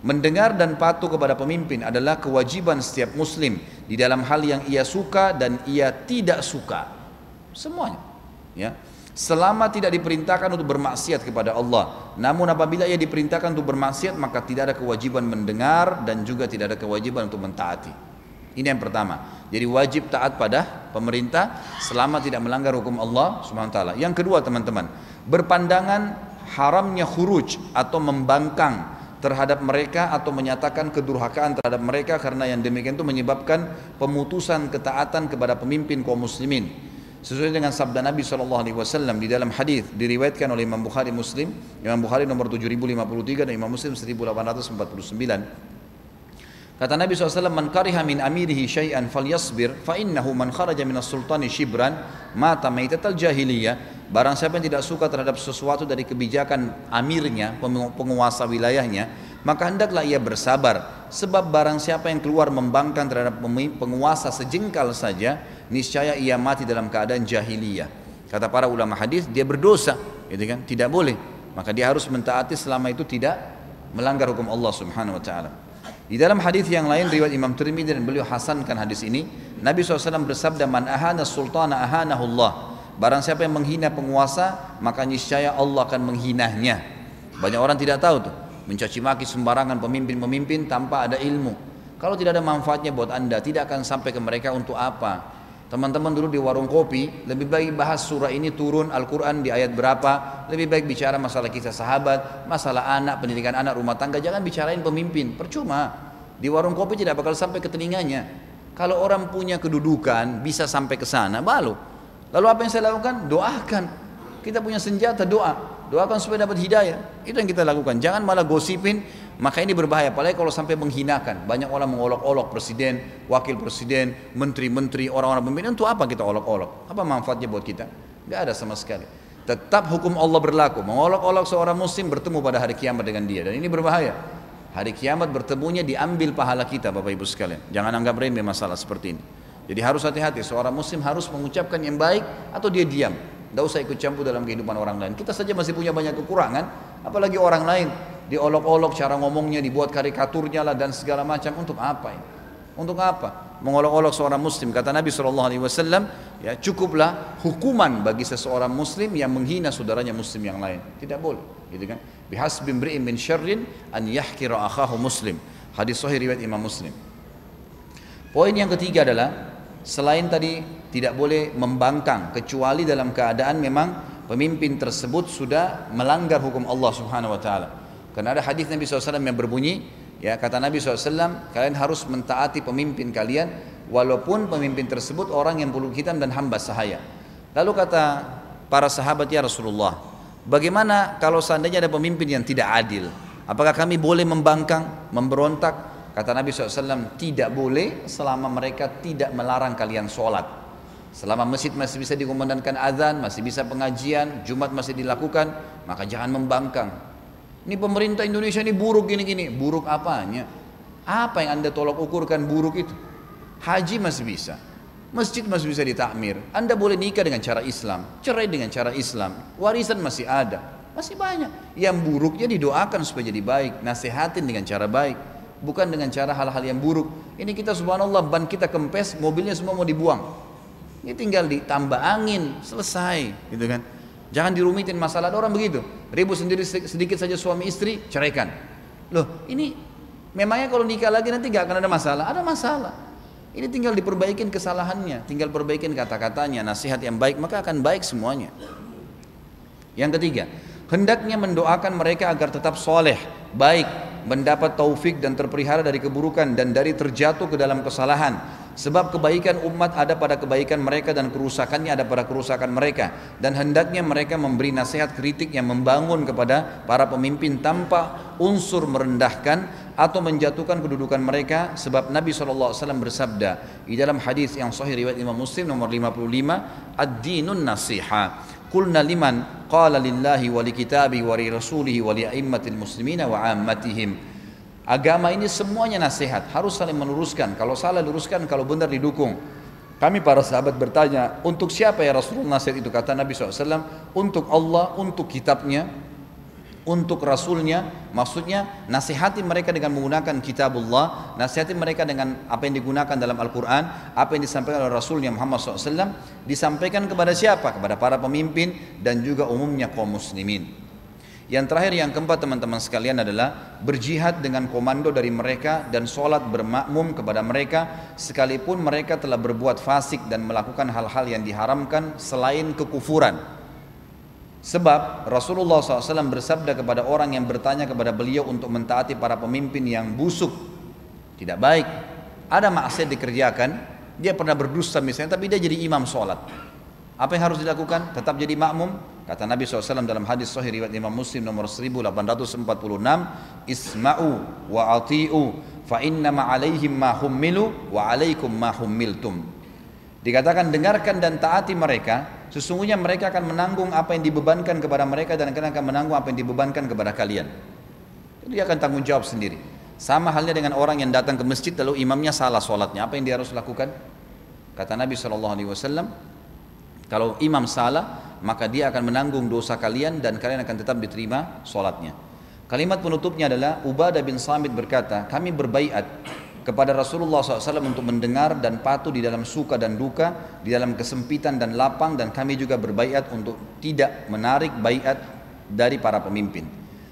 Mendengar dan patuh kepada pemimpin adalah kewajiban setiap muslim di dalam hal yang ia suka dan ia tidak suka. Semuanya. Ya selama tidak diperintahkan untuk bermaksiat kepada Allah. Namun apabila ia diperintahkan untuk bermaksiat maka tidak ada kewajiban mendengar dan juga tidak ada kewajiban untuk mentaati. Ini yang pertama. Jadi wajib taat pada pemerintah selama tidak melanggar hukum Allah Subhanahu. Yang kedua teman-teman, berpandangan haramnya khuruj atau membangkang terhadap mereka atau menyatakan kedurhakaan terhadap mereka karena yang demikian itu menyebabkan pemutusan ketaatan kepada pemimpin kaum muslimin sesuai dengan sabda Nabi SAW di dalam hadis diriwayatkan oleh Imam Bukhari Muslim Imam Bukhari nomor 7053 dan Imam Muslim 1849 Kata Nabi SAW, Man kariha min amirihi syai'an falyasbir, fa innahu man kharaja minas sultani shibran, mata maitatal jahiliyah. Barang siapa yang tidak suka terhadap sesuatu dari kebijakan amirnya, penguasa wilayahnya, maka hendaklah ia bersabar. Sebab barang siapa yang keluar membangkang terhadap penguasa sejengkal saja, niscaya ia mati dalam keadaan jahiliyah. Kata para ulama hadis, dia berdosa, gitu kan? Tidak boleh. Maka dia harus mentaati selama itu tidak melanggar hukum Allah Subhanahu wa taala. Di dalam hadis yang lain riwayat Imam Tirmidzi dan beliau hasankan hadis ini, Nabi SAW bersabda, "Man ahana sultana ahanahullah." Barang siapa yang menghina penguasa, maka niscaya Allah akan menghinanya. Banyak orang tidak tahu tuh, mencaci maki sembarangan pemimpin-pemimpin tanpa ada ilmu. Kalau tidak ada manfaatnya buat Anda, tidak akan sampai ke mereka untuk apa? Teman-teman dulu di warung kopi lebih baik bahas surah ini turun Al-Quran di ayat berapa. Lebih baik bicara masalah kisah sahabat Masalah anak, pendidikan anak, rumah tangga. Jangan bicarain pemimpin, percuma. Di warung kopi tidak bakal sampai ke telinganya. Kalau orang punya kedudukan bisa sampai ke sana, balu Lalu apa yang saya lakukan? Doakan. Kita punya senjata doa. Doakan supaya dapat hidayah. Itu yang kita lakukan. Jangan malah gosipin maka ini berbahaya, apalagi kalau sampai menghinakan. Banyak orang mengolok-olok presiden, wakil presiden, menteri-menteri, orang-orang pemimpin. Untuk apa kita olok-olok? Apa manfaatnya buat kita? Tidak ada sama sekali. Tetap hukum Allah berlaku. Mengolok-olok seorang muslim bertemu pada hari kiamat dengan dia. Dan ini berbahaya. Hari kiamat bertemunya diambil pahala kita Bapak Ibu sekalian. Jangan anggap remeh masalah seperti ini. Jadi harus hati-hati. Seorang muslim harus mengucapkan yang baik atau dia diam. Tidak usah ikut campur dalam kehidupan orang lain. Kita saja masih punya banyak kekurangan, apalagi orang lain diolok-olok cara ngomongnya, dibuat karikaturnya lah dan segala macam. Untuk apa ini? Untuk apa? Mengolok-olok seorang muslim. Kata Nabi Wasallam ya cukuplah hukuman bagi seseorang muslim yang menghina saudaranya muslim yang lain. Tidak boleh gitu kan? Bihas bimri'in min syarrin an yahkira akhahu muslim. Hadis sahih riwayat Imam Muslim. Poin yang ketiga adalah selain tadi tidak boleh membangkang kecuali dalam keadaan memang pemimpin tersebut sudah melanggar hukum Allah Subhanahu wa taala karena ada hadis Nabi SAW yang berbunyi, ya kata Nabi SAW, kalian harus mentaati pemimpin kalian, walaupun pemimpin tersebut orang yang bulu hitam dan hamba sahaya. Lalu kata para sahabat ya Rasulullah, bagaimana kalau seandainya ada pemimpin yang tidak adil? Apakah kami boleh membangkang, memberontak? Kata Nabi SAW, tidak boleh selama mereka tidak melarang kalian sholat. Selama masjid masih bisa dikumandangkan azan, masih bisa pengajian, Jumat masih dilakukan, maka jangan membangkang, ini pemerintah Indonesia ini buruk gini-gini. Buruk apanya? Apa yang anda tolak ukurkan buruk itu? Haji masih bisa. Masjid masih bisa ditakmir. Anda boleh nikah dengan cara Islam. Cerai dengan cara Islam. Warisan masih ada. Masih banyak. Yang buruknya didoakan supaya jadi baik. Nasihatin dengan cara baik. Bukan dengan cara hal-hal yang buruk. Ini kita subhanallah ban kita kempes, mobilnya semua mau dibuang. Ini tinggal ditambah angin, selesai. Gitu kan. Jangan dirumitin masalah ada orang begitu. Ribut sendiri sedikit saja suami istri, ceraikan. Loh, ini memangnya kalau nikah lagi nanti gak akan ada masalah? Ada masalah. Ini tinggal diperbaikin kesalahannya, tinggal perbaikin kata-katanya, nasihat yang baik, maka akan baik semuanya. Yang ketiga, hendaknya mendoakan mereka agar tetap soleh, baik, mendapat taufik dan terpelihara dari keburukan dan dari terjatuh ke dalam kesalahan Sebab kebaikan umat ada pada kebaikan mereka dan kerusakannya ada pada kerusakan mereka. Dan hendaknya mereka memberi nasihat kritik yang membangun kepada para pemimpin tanpa unsur merendahkan atau menjatuhkan kedudukan mereka. Sebab Nabi SAW bersabda di dalam hadis yang sahih riwayat Imam Muslim nomor 55, Ad-dinun nasiha. Qulna liman qala lillahi wa li kitabi wa li rasulihi wa li muslimina wa ammatihim. Agama ini semuanya nasihat, harus saling meluruskan. Kalau salah luruskan, kalau benar didukung. Kami para sahabat bertanya, untuk siapa ya Rasulullah nasihat itu? Kata Nabi SAW, untuk Allah, untuk kitabnya, untuk Rasulnya, maksudnya nasihati mereka dengan menggunakan kitabullah, nasihati mereka dengan apa yang digunakan dalam Al-Quran, apa yang disampaikan oleh Rasulnya Muhammad SAW, disampaikan kepada siapa? Kepada para pemimpin dan juga umumnya kaum muslimin. Yang terakhir yang keempat teman-teman sekalian adalah berjihad dengan komando dari mereka dan sholat bermakmum kepada mereka sekalipun mereka telah berbuat fasik dan melakukan hal-hal yang diharamkan selain kekufuran. Sebab Rasulullah SAW bersabda kepada orang yang bertanya kepada beliau untuk mentaati para pemimpin yang busuk, tidak baik. Ada maksiat dikerjakan, dia pernah berdusta misalnya, tapi dia jadi imam sholat. Apa yang harus dilakukan? Tetap jadi makmum, Kata Nabi SAW dalam hadis sahih riwayat Imam Muslim nomor 1846, Isma'u wa ati'u fa inna ma alaihim ma hummilu wa alaikum ma hummiltum. Dikatakan dengarkan dan taati mereka, sesungguhnya mereka akan menanggung apa yang dibebankan kepada mereka dan akan menanggung apa yang dibebankan kepada kalian. Jadi dia akan tanggung jawab sendiri. Sama halnya dengan orang yang datang ke masjid lalu imamnya salah sholatnya, apa yang dia harus lakukan? Kata Nabi SAW, kalau imam salah, maka dia akan menanggung dosa kalian dan kalian akan tetap diterima sholatnya. Kalimat penutupnya adalah Ubadah bin Samit berkata, kami berbaiat kepada Rasulullah SAW untuk mendengar dan patuh di dalam suka dan duka, di dalam kesempitan dan lapang, dan kami juga berbaiat untuk tidak menarik baiat dari para pemimpin.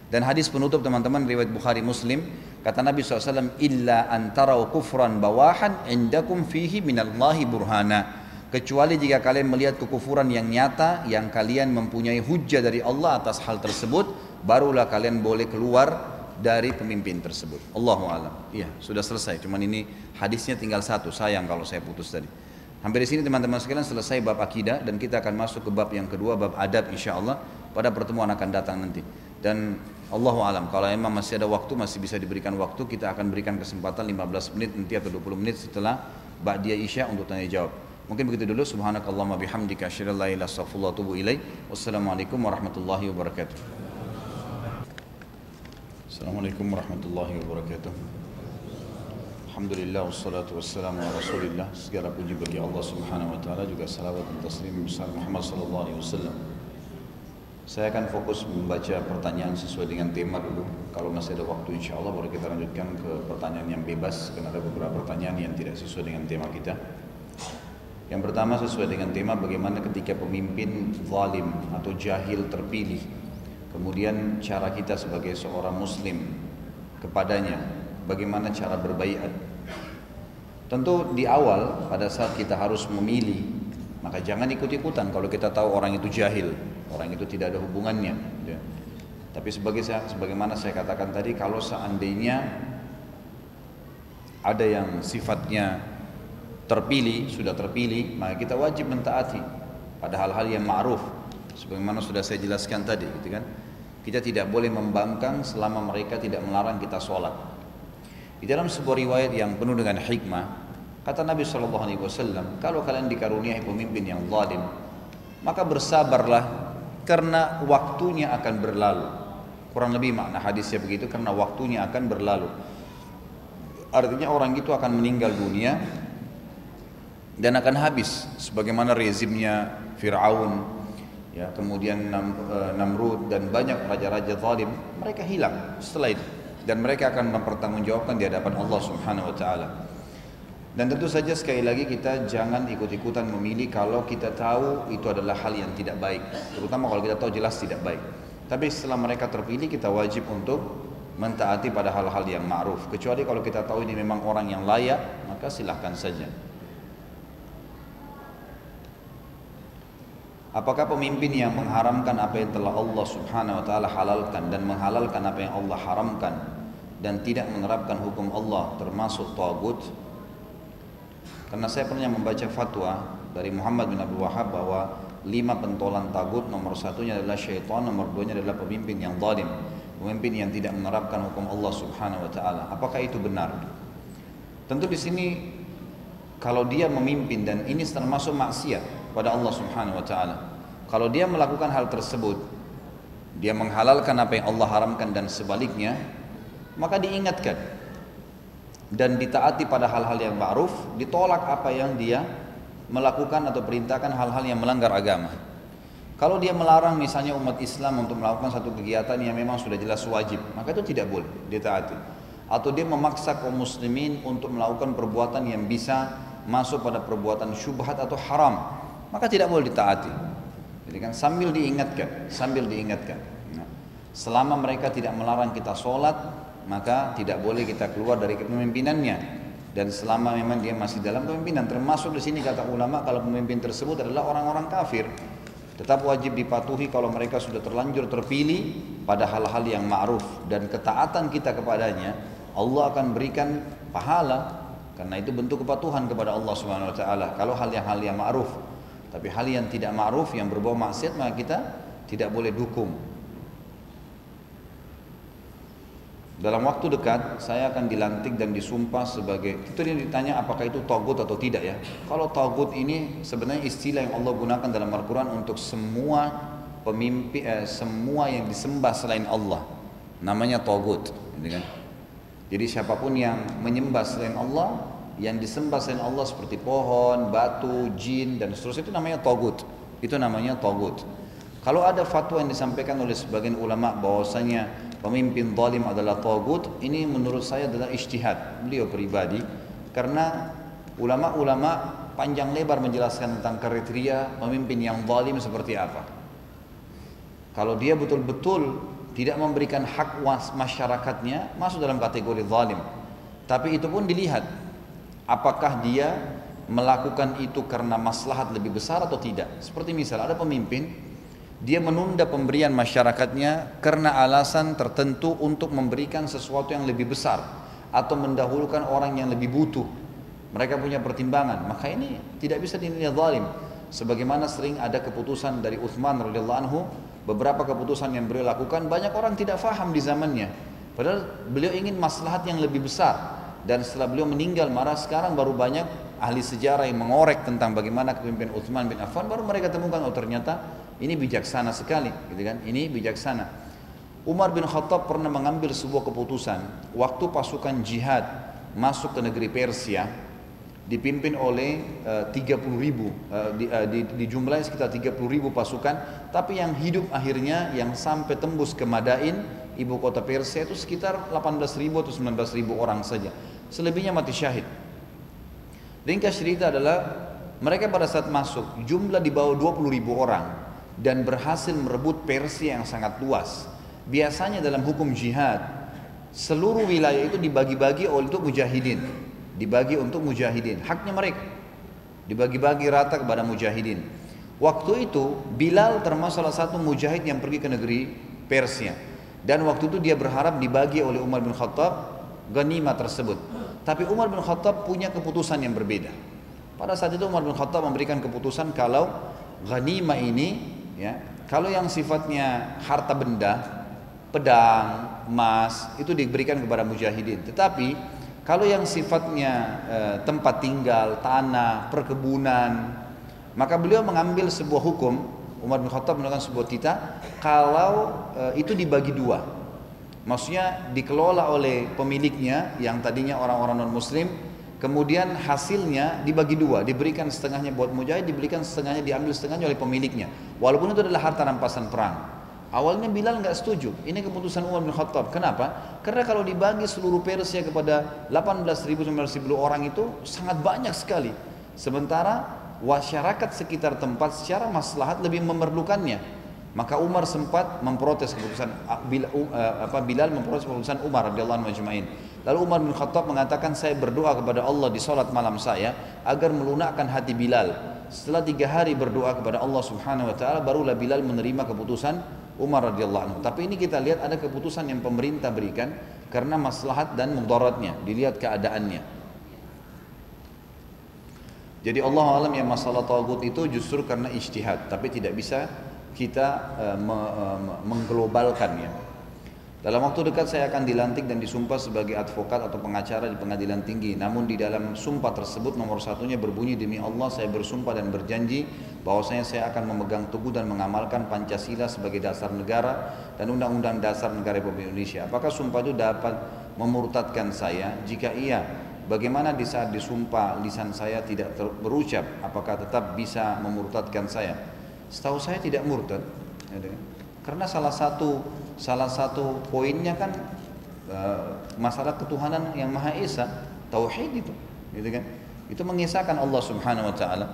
Dan hadis penutup teman-teman riwayat Bukhari Muslim kata Nabi SAW illa antara kufran bawahan indakum fihi minallahi burhana kecuali jika kalian melihat kekufuran yang nyata yang kalian mempunyai hujah dari Allah atas hal tersebut barulah kalian boleh keluar dari pemimpin tersebut. Allahu alam. Iya sudah selesai. Cuman ini hadisnya tinggal satu. Sayang kalau saya putus tadi. Hampir di sini teman-teman sekalian selesai bab akidah dan kita akan masuk ke bab yang kedua bab adab insya Allah pada pertemuan akan datang nanti. Dan Allahu alam kalau memang masih ada waktu masih bisa diberikan waktu kita akan berikan kesempatan 15 menit nanti atau 20 menit setelah Ba'diyah Isya untuk tanya jawab Mungkin begitu dulu. Subhanakallahumma bihamdika asyhadu an la ilaha illa anta ilaik. Wassalamualaikum warahmatullahi wabarakatuh. Assalamualaikum warahmatullahi wabarakatuh. Alhamdulillah wassalatu wassalamu ala Rasulillah. Segala puji bagi Allah Subhanahu wa taala juga salawat dan taslim besar Muhammad sallallahu alaihi wasallam. Saya akan fokus membaca pertanyaan sesuai dengan tema dulu. Kalau masih ada waktu insya Allah baru kita lanjutkan ke pertanyaan yang bebas karena ada beberapa pertanyaan yang tidak sesuai dengan tema kita. Yang pertama sesuai dengan tema bagaimana ketika pemimpin zalim atau jahil terpilih. Kemudian cara kita sebagai seorang muslim kepadanya, bagaimana cara berbaiat. Tentu di awal pada saat kita harus memilih, maka jangan ikut-ikutan kalau kita tahu orang itu jahil, orang itu tidak ada hubungannya. Ya. Tapi sebagai sebagaimana saya katakan tadi, kalau seandainya ada yang sifatnya terpilih, sudah terpilih, maka kita wajib mentaati pada hal-hal yang ma'ruf. Sebagaimana sudah saya jelaskan tadi, gitu kan. Kita tidak boleh membangkang selama mereka tidak melarang kita sholat. Di dalam sebuah riwayat yang penuh dengan hikmah, kata Nabi Shallallahu Alaihi Wasallam, kalau kalian dikaruniai pemimpin yang zalim, maka bersabarlah karena waktunya akan berlalu. Kurang lebih makna hadisnya begitu karena waktunya akan berlalu. Artinya orang itu akan meninggal dunia dan akan habis sebagaimana rezimnya Firaun ya kemudian Nam, uh, Namrud dan banyak raja-raja zalim mereka hilang setelah itu dan mereka akan mempertanggungjawabkan di hadapan Allah Subhanahu wa taala. Dan tentu saja sekali lagi kita jangan ikut-ikutan memilih kalau kita tahu itu adalah hal yang tidak baik, terutama kalau kita tahu jelas tidak baik. Tapi setelah mereka terpilih kita wajib untuk mentaati pada hal-hal yang ma'ruf. Kecuali kalau kita tahu ini memang orang yang layak, maka silahkan saja. Apakah pemimpin yang mengharamkan apa yang telah Allah Subhanahu wa taala halalkan dan menghalalkan apa yang Allah haramkan dan tidak menerapkan hukum Allah termasuk tagut? Karena saya pernah membaca fatwa dari Muhammad bin Abdul Wahab bahwa lima pentolan tagut nomor satunya adalah syaitan, nomor duanya adalah pemimpin yang zalim, pemimpin yang tidak menerapkan hukum Allah Subhanahu wa taala. Apakah itu benar? Tentu di sini kalau dia memimpin dan ini termasuk maksiat pada Allah Subhanahu wa taala. Kalau dia melakukan hal tersebut, dia menghalalkan apa yang Allah haramkan dan sebaliknya, maka diingatkan dan ditaati pada hal-hal yang ma'ruf, ditolak apa yang dia melakukan atau perintahkan hal-hal yang melanggar agama. Kalau dia melarang misalnya umat Islam untuk melakukan satu kegiatan yang memang sudah jelas wajib, maka itu tidak boleh ditaati. Atau dia memaksa kaum muslimin untuk melakukan perbuatan yang bisa masuk pada perbuatan syubhat atau haram, maka tidak boleh ditaati. Jadi kan sambil diingatkan, sambil diingatkan. Nah, selama mereka tidak melarang kita sholat, maka tidak boleh kita keluar dari kepemimpinannya. Dan selama memang dia masih dalam kepemimpinan, termasuk di sini kata ulama kalau pemimpin tersebut adalah orang-orang kafir, tetap wajib dipatuhi kalau mereka sudah terlanjur terpilih pada hal-hal yang ma'ruf dan ketaatan kita kepadanya, Allah akan berikan pahala karena itu bentuk kepatuhan kepada Allah Subhanahu wa taala. Kalau hal yang hal yang ma'ruf, tapi hal yang tidak ma'ruf yang berbau maksiat maka kita tidak boleh dukung. Dalam waktu dekat saya akan dilantik dan disumpah sebagai itu yang ditanya apakah itu togut atau tidak ya. Kalau togut ini sebenarnya istilah yang Allah gunakan dalam Al-Quran untuk semua pemimpin eh, semua yang disembah selain Allah namanya togut. Gitu kan? Jadi siapa pun yang menyembah selain Allah yang disembah selain Allah seperti pohon, batu, jin dan seterusnya itu namanya togut. Itu namanya togut. Kalau ada fatwa yang disampaikan oleh sebagian ulama bahwasanya pemimpin zalim adalah togut, ini menurut saya adalah ijtihad beliau pribadi karena ulama-ulama panjang lebar menjelaskan tentang kriteria pemimpin yang zalim seperti apa. Kalau dia betul-betul tidak memberikan hak was masyarakatnya masuk dalam kategori zalim. Tapi itu pun dilihat apakah dia melakukan itu karena maslahat lebih besar atau tidak. Seperti misal ada pemimpin dia menunda pemberian masyarakatnya karena alasan tertentu untuk memberikan sesuatu yang lebih besar atau mendahulukan orang yang lebih butuh. Mereka punya pertimbangan, maka ini tidak bisa dinilai zalim. Sebagaimana sering ada keputusan dari Uthman radhiyallahu anhu, beberapa keputusan yang beliau lakukan banyak orang tidak faham di zamannya. Padahal beliau ingin maslahat yang lebih besar dan setelah beliau meninggal marah sekarang baru banyak ahli sejarah yang mengorek tentang bagaimana kepemimpinan Utsman bin Affan. Baru mereka temukan oh ternyata ini bijaksana sekali gitu kan? Ini bijaksana. Umar bin Khattab pernah mengambil sebuah keputusan. Waktu pasukan jihad masuk ke negeri Persia dipimpin oleh uh, 30 ribu uh, di, uh, di, di jumlahnya sekitar 30 ribu pasukan. Tapi yang hidup akhirnya yang sampai tembus ke Madain ibu kota Persia itu sekitar 18 ribu atau 19 ribu orang saja selebihnya mati syahid. Ringkas cerita adalah mereka pada saat masuk jumlah di bawah 20 ribu orang dan berhasil merebut Persia yang sangat luas. Biasanya dalam hukum jihad seluruh wilayah itu dibagi-bagi untuk mujahidin, dibagi untuk mujahidin, haknya mereka. Dibagi-bagi rata kepada mujahidin. Waktu itu Bilal termasuk salah satu mujahid yang pergi ke negeri Persia. Dan waktu itu dia berharap dibagi oleh Umar bin Khattab ganima tersebut. Tapi Umar bin Khattab punya keputusan yang berbeda. Pada saat itu Umar bin Khattab memberikan keputusan kalau ghanima ini ya, kalau yang sifatnya harta benda, pedang, emas itu diberikan kepada mujahidin. Tetapi kalau yang sifatnya e, tempat tinggal, tanah, perkebunan, maka beliau mengambil sebuah hukum Umar bin Khattab melakukan sebuah tita kalau e, itu dibagi dua Maksudnya dikelola oleh pemiliknya yang tadinya orang-orang non muslim Kemudian hasilnya dibagi dua, diberikan setengahnya buat mujahid, diberikan setengahnya diambil setengahnya oleh pemiliknya. Walaupun itu adalah harta rampasan perang. Awalnya Bilal nggak setuju. Ini keputusan Umar bin Khattab. Kenapa? Karena kalau dibagi seluruh Persia kepada 18.000 19.000 orang itu sangat banyak sekali. Sementara masyarakat sekitar tempat secara maslahat lebih memerlukannya. Maka Umar sempat memprotes keputusan Bilal memprotes keputusan Umar radhiyallahu anhu majma'in. Lalu Umar bin Khattab mengatakan saya berdoa kepada Allah di salat malam saya agar melunakkan hati Bilal. Setelah tiga hari berdoa kepada Allah Subhanahu wa taala barulah Bilal menerima keputusan Umar radhiyallahu anhu. Tapi ini kita lihat ada keputusan yang pemerintah berikan karena maslahat dan mudaratnya, dilihat keadaannya. Jadi Allah alam yang masalah tagut itu justru karena ijtihad, tapi tidak bisa kita me, uh, mengglobalkannya. Dalam waktu dekat saya akan dilantik dan disumpah sebagai advokat atau pengacara di pengadilan tinggi. Namun di dalam sumpah tersebut nomor satunya berbunyi demi Allah saya bersumpah dan berjanji bahwasanya saya akan memegang teguh dan mengamalkan Pancasila sebagai dasar negara dan Undang-Undang Dasar Negara Republik Indonesia. Apakah sumpah itu dapat memurtadkan saya? Jika iya, bagaimana di saat disumpah lisan saya tidak berucap? Apakah tetap bisa memurtadkan saya? Setahu saya tidak murtad. Ya, Karena salah satu salah satu poinnya kan uh, masalah ketuhanan yang Maha Esa, tauhid itu, gitu kan? Itu mengisahkan Allah Subhanahu wa taala.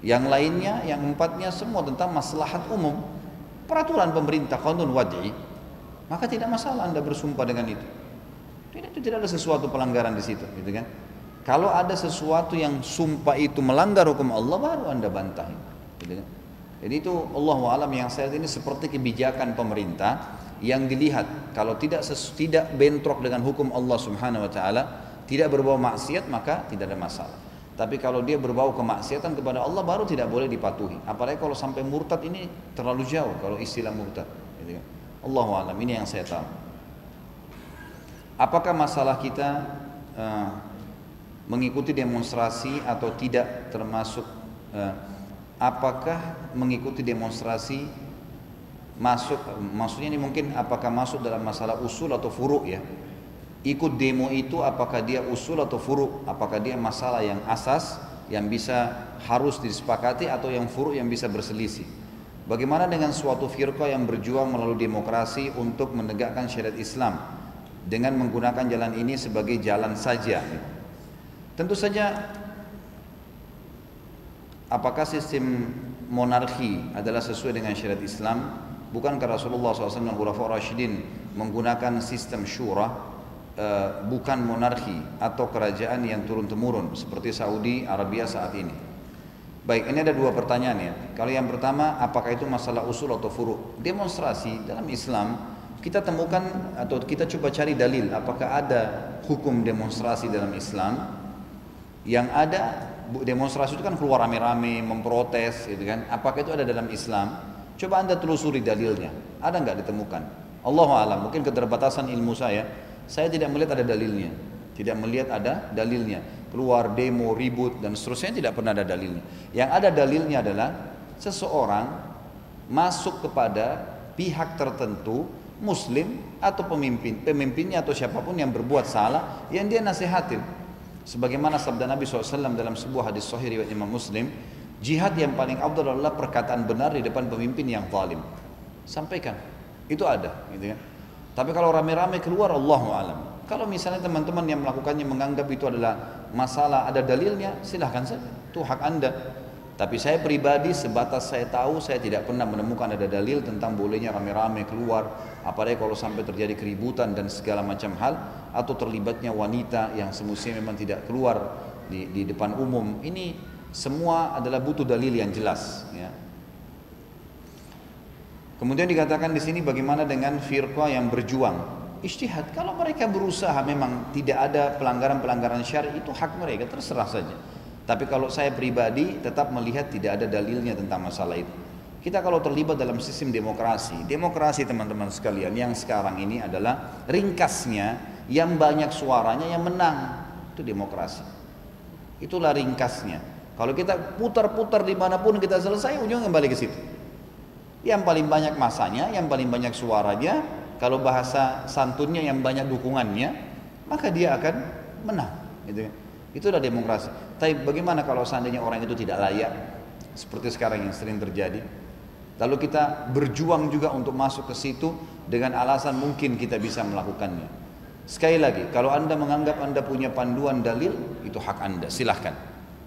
Yang lainnya, yang empatnya semua tentang maslahat umum. Peraturan pemerintah, kanun wad'i, maka tidak masalah Anda bersumpah dengan itu. Tidak, itu tidak ada sesuatu pelanggaran di situ, gitu kan? Kalau ada sesuatu yang sumpah itu melanggar hukum Allah, baru Anda bantah. Gitu kan? Jadi itu Allah alam yang saya ini seperti kebijakan pemerintah yang dilihat kalau tidak tidak bentrok dengan hukum Allah Subhanahu wa taala, tidak berbau maksiat maka tidak ada masalah. Tapi kalau dia berbau kemaksiatan kepada Allah baru tidak boleh dipatuhi. Apalagi kalau sampai murtad ini terlalu jauh kalau istilah murtad. Gitu kan? Allahu alam ini yang saya tahu. Apakah masalah kita uh, mengikuti demonstrasi atau tidak termasuk uh, apakah mengikuti demonstrasi masuk maksudnya ini mungkin apakah masuk dalam masalah usul atau furuk ya? Ikut demo itu apakah dia usul atau furuk apakah dia masalah yang asas yang bisa harus disepakati atau yang furuk yang bisa berselisih? Bagaimana dengan suatu firqa yang berjuang melalui demokrasi untuk menegakkan syariat Islam dengan menggunakan jalan ini sebagai jalan saja? Tentu saja apakah sistem monarki adalah sesuai dengan syariat Islam bukankah Rasulullah SAW dan Khulafaur Rashidin menggunakan sistem syura Eh, bukan monarki atau kerajaan yang turun temurun seperti Saudi Arabia saat ini. Baik, ini ada dua pertanyaan ya. Kalau yang pertama, apakah itu masalah usul atau furu? Demonstrasi dalam Islam kita temukan atau kita coba cari dalil apakah ada hukum demonstrasi dalam Islam yang ada demonstrasi itu kan keluar rame-rame memprotes gitu kan apakah itu ada dalam Islam coba anda telusuri dalilnya ada nggak ditemukan Allah alam mungkin keterbatasan ilmu saya saya tidak melihat ada dalilnya. Tidak melihat ada dalilnya. Keluar demo, ribut dan seterusnya tidak pernah ada dalilnya. Yang ada dalilnya adalah seseorang masuk kepada pihak tertentu muslim atau pemimpin, pemimpinnya atau siapa pun yang berbuat salah yang dia nasihatin. Sebagaimana sabda Nabi SAW dalam sebuah hadis sahih riwayat Imam Muslim, jihad yang paling abdul adalah perkataan benar di depan pemimpin yang zalim. Sampaikan. Itu ada, gitu kan. Tapi kalau rame-rame keluar Allah alam. Kalau misalnya teman-teman yang melakukannya menganggap itu adalah masalah ada dalilnya, silahkan saja. Itu hak anda. Tapi saya pribadi sebatas saya tahu saya tidak pernah menemukan ada dalil tentang bolehnya rame-rame keluar apalagi kalau sampai terjadi keributan dan segala macam hal atau terlibatnya wanita yang semestinya memang tidak keluar di, di depan umum ini semua adalah butuh dalil yang jelas ya. Kemudian dikatakan di sini bagaimana dengan firqa yang berjuang. Ijtihad, kalau mereka berusaha memang tidak ada pelanggaran-pelanggaran syari itu hak mereka terserah saja. Tapi kalau saya pribadi tetap melihat tidak ada dalilnya tentang masalah itu. Kita kalau terlibat dalam sistem demokrasi, demokrasi teman-teman sekalian yang sekarang ini adalah ringkasnya yang banyak suaranya yang menang. Itu demokrasi. Itulah ringkasnya. Kalau kita putar-putar di mana pun kita selesai, ujungnya kembali ke situ. Yang paling banyak masanya, yang paling banyak suaranya, kalau bahasa santunnya yang banyak dukungannya, maka dia akan menang. Gitu. Kan. Itu adalah demokrasi. Tapi bagaimana kalau seandainya orang itu tidak layak, seperti sekarang yang sering terjadi? Lalu kita berjuang juga untuk masuk ke situ dengan alasan mungkin kita bisa melakukannya. Sekali lagi, kalau Anda menganggap Anda punya panduan dalil, itu hak Anda, silahkan.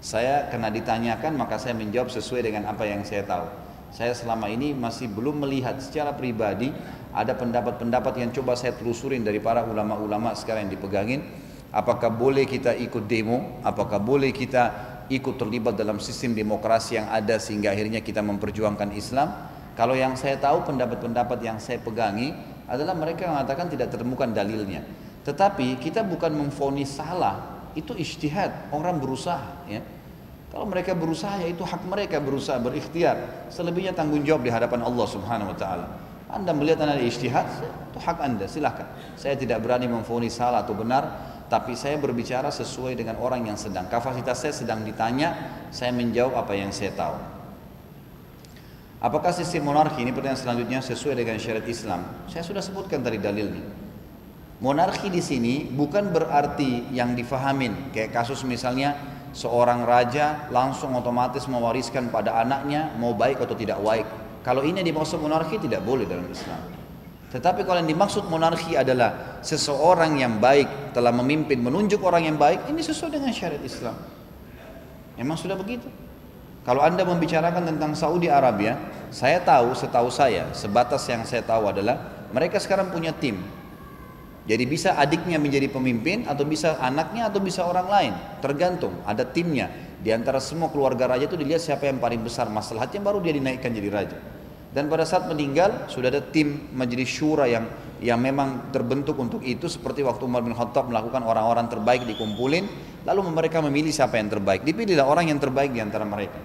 Saya kena ditanyakan, maka saya menjawab sesuai dengan apa yang saya tahu. Saya selama ini masih belum melihat secara pribadi ada pendapat-pendapat yang coba saya telusurin dari para ulama-ulama sekarang yang dipegangin. Apakah boleh kita ikut demo? Apakah boleh kita ikut terlibat dalam sistem demokrasi yang ada sehingga akhirnya kita memperjuangkan Islam? Kalau yang saya tahu pendapat-pendapat yang saya pegangi adalah mereka mengatakan tidak ditemukan dalilnya. Tetapi kita bukan memfonis salah, itu ijtihad, orang berusaha ya. Kalau mereka berusaha ya itu hak mereka berusaha berikhtiar. Selebihnya tanggung jawab di hadapan Allah Subhanahu wa taala. Anda melihat anda ijtihad, itu hak Anda, silahkan. Saya tidak berani memfonis salah atau benar, tapi saya berbicara sesuai dengan orang yang sedang. Kapasitas saya sedang ditanya, saya menjawab apa yang saya tahu. Apakah sistem monarki ini pertanyaan selanjutnya sesuai dengan syariat Islam? Saya sudah sebutkan tadi dalilnya. Monarki di sini bukan berarti yang difahamin kayak kasus misalnya seorang raja langsung otomatis mewariskan pada anaknya mau baik atau tidak baik. Kalau ini dimaksud monarki tidak boleh dalam Islam. Tetapi kalau yang dimaksud monarki adalah seseorang yang baik telah memimpin menunjuk orang yang baik, ini sesuai dengan syariat Islam. Memang sudah begitu. Kalau Anda membicarakan tentang Saudi Arabia, saya tahu, setahu saya, sebatas yang saya tahu adalah mereka sekarang punya tim jadi bisa adiknya menjadi pemimpin atau bisa anaknya atau bisa orang lain, tergantung. Ada timnya. Di antara semua keluarga raja itu dilihat siapa yang paling besar masalahnya baru dia dinaikkan jadi raja. Dan pada saat meninggal sudah ada tim majelis syura yang yang memang terbentuk untuk itu seperti waktu Umar bin Khattab melakukan orang-orang terbaik dikumpulin lalu mereka memilih siapa yang terbaik. Dipilihlah orang yang terbaik di antara mereka.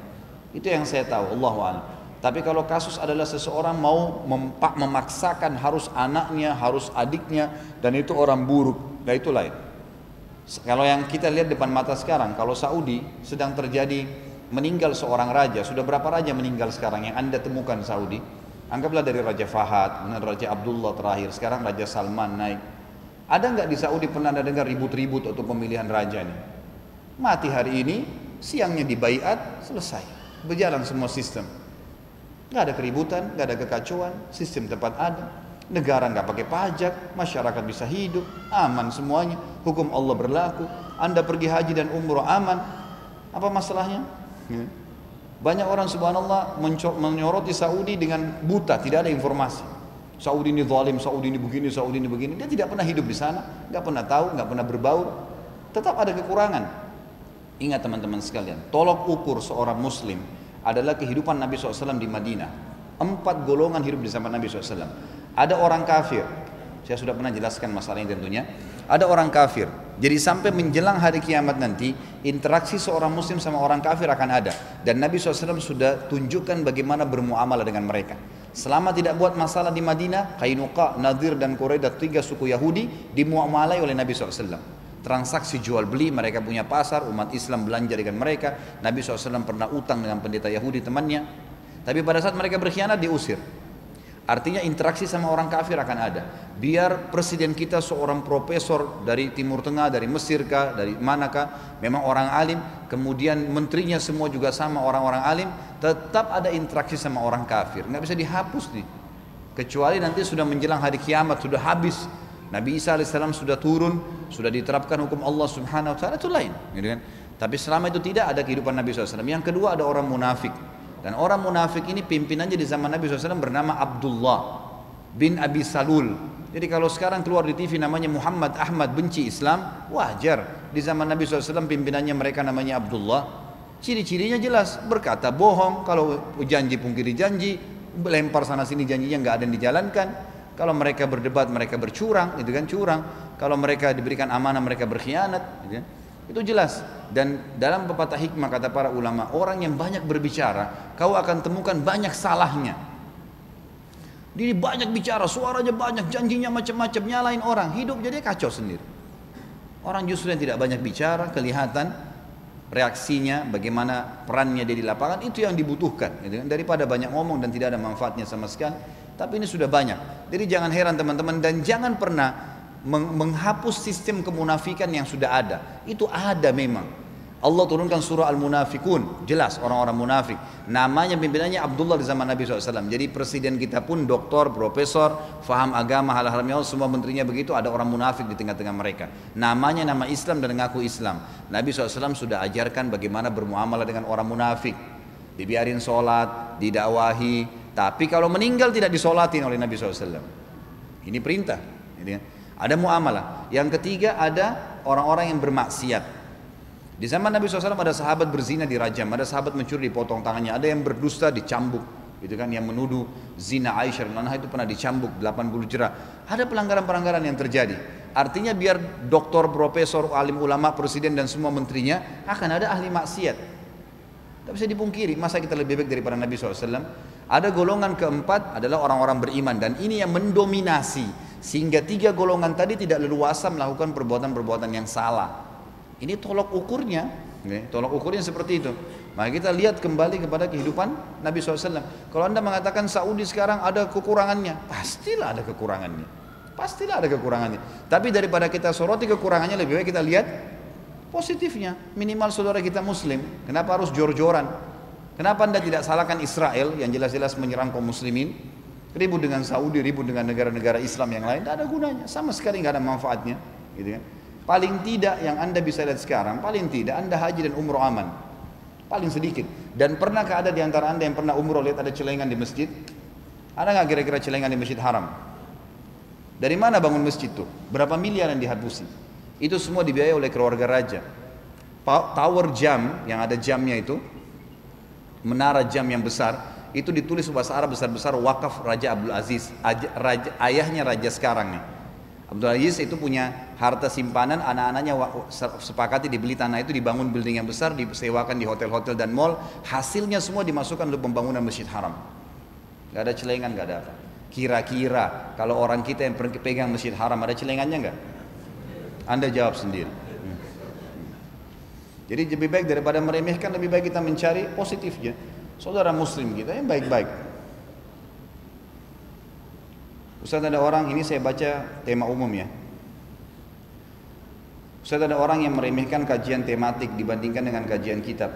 Itu yang saya tahu. Allahu a'lam. Tapi kalau kasus adalah seseorang mau memaksakan harus anaknya, harus adiknya, dan itu orang buruk, nah itu lain. Kalau yang kita lihat depan mata sekarang, kalau Saudi sedang terjadi meninggal seorang raja, sudah berapa raja meninggal sekarang yang anda temukan Saudi? Anggaplah dari Raja Fahad, Raja Abdullah terakhir, sekarang Raja Salman naik. Ada nggak di Saudi pernah ada dengar ribut-ribut atau pemilihan raja ini? Mati hari ini, siangnya dibaiat, selesai. Berjalan semua sistem. Nggak ada keributan, nggak ada kekacauan, sistem tempat ada. Negara nggak pakai pajak, masyarakat bisa hidup, aman semuanya. Hukum Allah berlaku. Anda pergi haji dan umroh aman. Apa masalahnya? Ya. Banyak orang subhanallah menyoroti Saudi dengan buta, tidak ada informasi. Saudi ini zalim, Saudi ini begini, Saudi ini begini. Dia tidak pernah hidup di sana, nggak pernah tahu, nggak pernah berbaur. Tetap ada kekurangan. Ingat teman-teman sekalian, tolok ukur seorang muslim adalah kehidupan Nabi SAW di Madinah. Empat golongan hidup di zaman Nabi SAW. Ada orang kafir. Saya sudah pernah jelaskan masalah ini tentunya. Ada orang kafir. Jadi sampai menjelang hari kiamat nanti, interaksi seorang muslim sama orang kafir akan ada. Dan Nabi SAW sudah tunjukkan bagaimana bermuamalah dengan mereka. Selama tidak buat masalah di Madinah, Kainuqa, Nadir dan Quraidah tiga suku Yahudi dimuamalai oleh Nabi SAW transaksi jual beli, mereka punya pasar, umat Islam belanja dengan mereka. Nabi SAW pernah utang dengan pendeta Yahudi temannya. Tapi pada saat mereka berkhianat diusir. Artinya interaksi sama orang kafir akan ada. Biar presiden kita seorang profesor dari Timur Tengah, dari Mesir kah, dari manakah, memang orang alim, kemudian menterinya semua juga sama orang-orang alim, tetap ada interaksi sama orang kafir. Nggak bisa dihapus nih. Kecuali nanti sudah menjelang hari kiamat, sudah habis Nabi Isa AS sudah turun, sudah diterapkan hukum Allah Subhanahu Wa Taala itu lain, gitu kan? Tapi selama itu tidak ada kehidupan Nabi SAW. Yang kedua ada orang munafik. Dan orang munafik ini pimpinannya di zaman Nabi SAW bernama Abdullah bin Abi Salul. Jadi kalau sekarang keluar di TV namanya Muhammad Ahmad benci Islam, wajar. Di zaman Nabi SAW pimpinannya mereka namanya Abdullah. Ciri-cirinya jelas, berkata bohong, kalau janji pungkiri janji, lempar sana sini janjinya nggak ada yang dijalankan kalau mereka berdebat mereka bercurang, itu kan curang. Kalau mereka diberikan amanah mereka berkhianat, gitu kan? Itu jelas. Dan dalam pepatah hikmah kata para ulama, orang yang banyak berbicara, kau akan temukan banyak salahnya. Dia banyak bicara, suaranya banyak, janjinya macam-macam, nyalain orang, hidup jadi kacau sendiri. Orang justru yang tidak banyak bicara, kelihatan reaksinya, bagaimana perannya dia di lapangan, itu yang dibutuhkan. Gitu kan? Daripada banyak ngomong dan tidak ada manfaatnya sama sekali. Tapi ini sudah banyak. Jadi jangan heran teman-teman dan jangan pernah menghapus sistem kemunafikan yang sudah ada. Itu ada memang. Allah turunkan surah Al-Munafikun, jelas orang-orang munafik. Namanya pimpinannya Abdullah di zaman Nabi SAW. Jadi presiden kita pun doktor, profesor, faham agama, hal-hal yang semua menterinya begitu, ada orang munafik di tengah-tengah mereka. Namanya nama Islam dan mengaku Islam. Nabi SAW sudah ajarkan bagaimana bermuamalah dengan orang munafik. Dibiarin sholat, didakwahi, tapi kalau meninggal tidak disolatin oleh Nabi SAW. Ini perintah. Kan? Ada muamalah. Yang ketiga ada orang-orang yang bermaksiat. Di zaman Nabi SAW ada sahabat berzina dirajam, ada sahabat mencuri dipotong tangannya, ada yang berdusta dicambuk, itu kan yang menuduh zina Aisyah dan itu pernah dicambuk 80 jerah. Ada pelanggaran-pelanggaran yang terjadi. Artinya biar doktor, profesor, alim ulama, presiden dan semua menterinya akan ada ahli maksiat. Tidak bisa dipungkiri, masa kita lebih baik daripada Nabi SAW? Ada golongan keempat adalah orang-orang beriman dan ini yang mendominasi sehingga tiga golongan tadi tidak leluasa melakukan perbuatan-perbuatan yang salah. Ini tolok ukurnya, tolok ukurnya seperti itu. Maka kita lihat kembali kepada kehidupan Nabi SAW. Kalau anda mengatakan Saudi sekarang ada kekurangannya, pastilah ada kekurangannya. Pastilah ada kekurangannya. Tapi daripada kita soroti kekurangannya lebih baik kita lihat positifnya. Minimal saudara kita muslim. Kenapa harus jor-joran? Kenapa anda tidak salahkan Israel yang jelas-jelas menyerang kaum muslimin? Ribut dengan Saudi, ribut dengan negara-negara Islam yang lain, tidak ada gunanya. Sama sekali nggak ada manfaatnya. Gitu kan? Paling tidak yang anda bisa lihat sekarang, paling tidak anda haji dan umroh aman. Paling sedikit. Dan pernahkah ada di antara anda yang pernah umroh lihat ada celengan di masjid? Ada nggak kira-kira celengan di masjid haram? Dari mana bangun masjid itu? Berapa miliar yang dihapusi? Itu semua dibiayai oleh keluarga raja. Tower jam yang ada jamnya itu, menara jam yang besar, itu ditulis bahasa Arab besar-besar wakaf Raja Abdul Aziz, raja, ayahnya raja sekarang nih. Abdul Aziz itu punya harta simpanan, anak-anaknya sepakati dibeli tanah itu, dibangun building yang besar, disewakan di hotel-hotel dan mall, hasilnya semua dimasukkan untuk pembangunan masjid haram. Gak ada celengan, gak ada apa. Kira-kira kalau orang kita yang pegang masjid haram ada celengannya nggak? Anda jawab sendiri. Hmm. Jadi lebih baik daripada meremehkan, lebih baik kita mencari positifnya. Saudara muslim kita yang baik-baik. Ustaz ada orang, ini saya baca tema umum ya. Ustaz ada orang yang meremehkan kajian tematik dibandingkan dengan kajian kitab.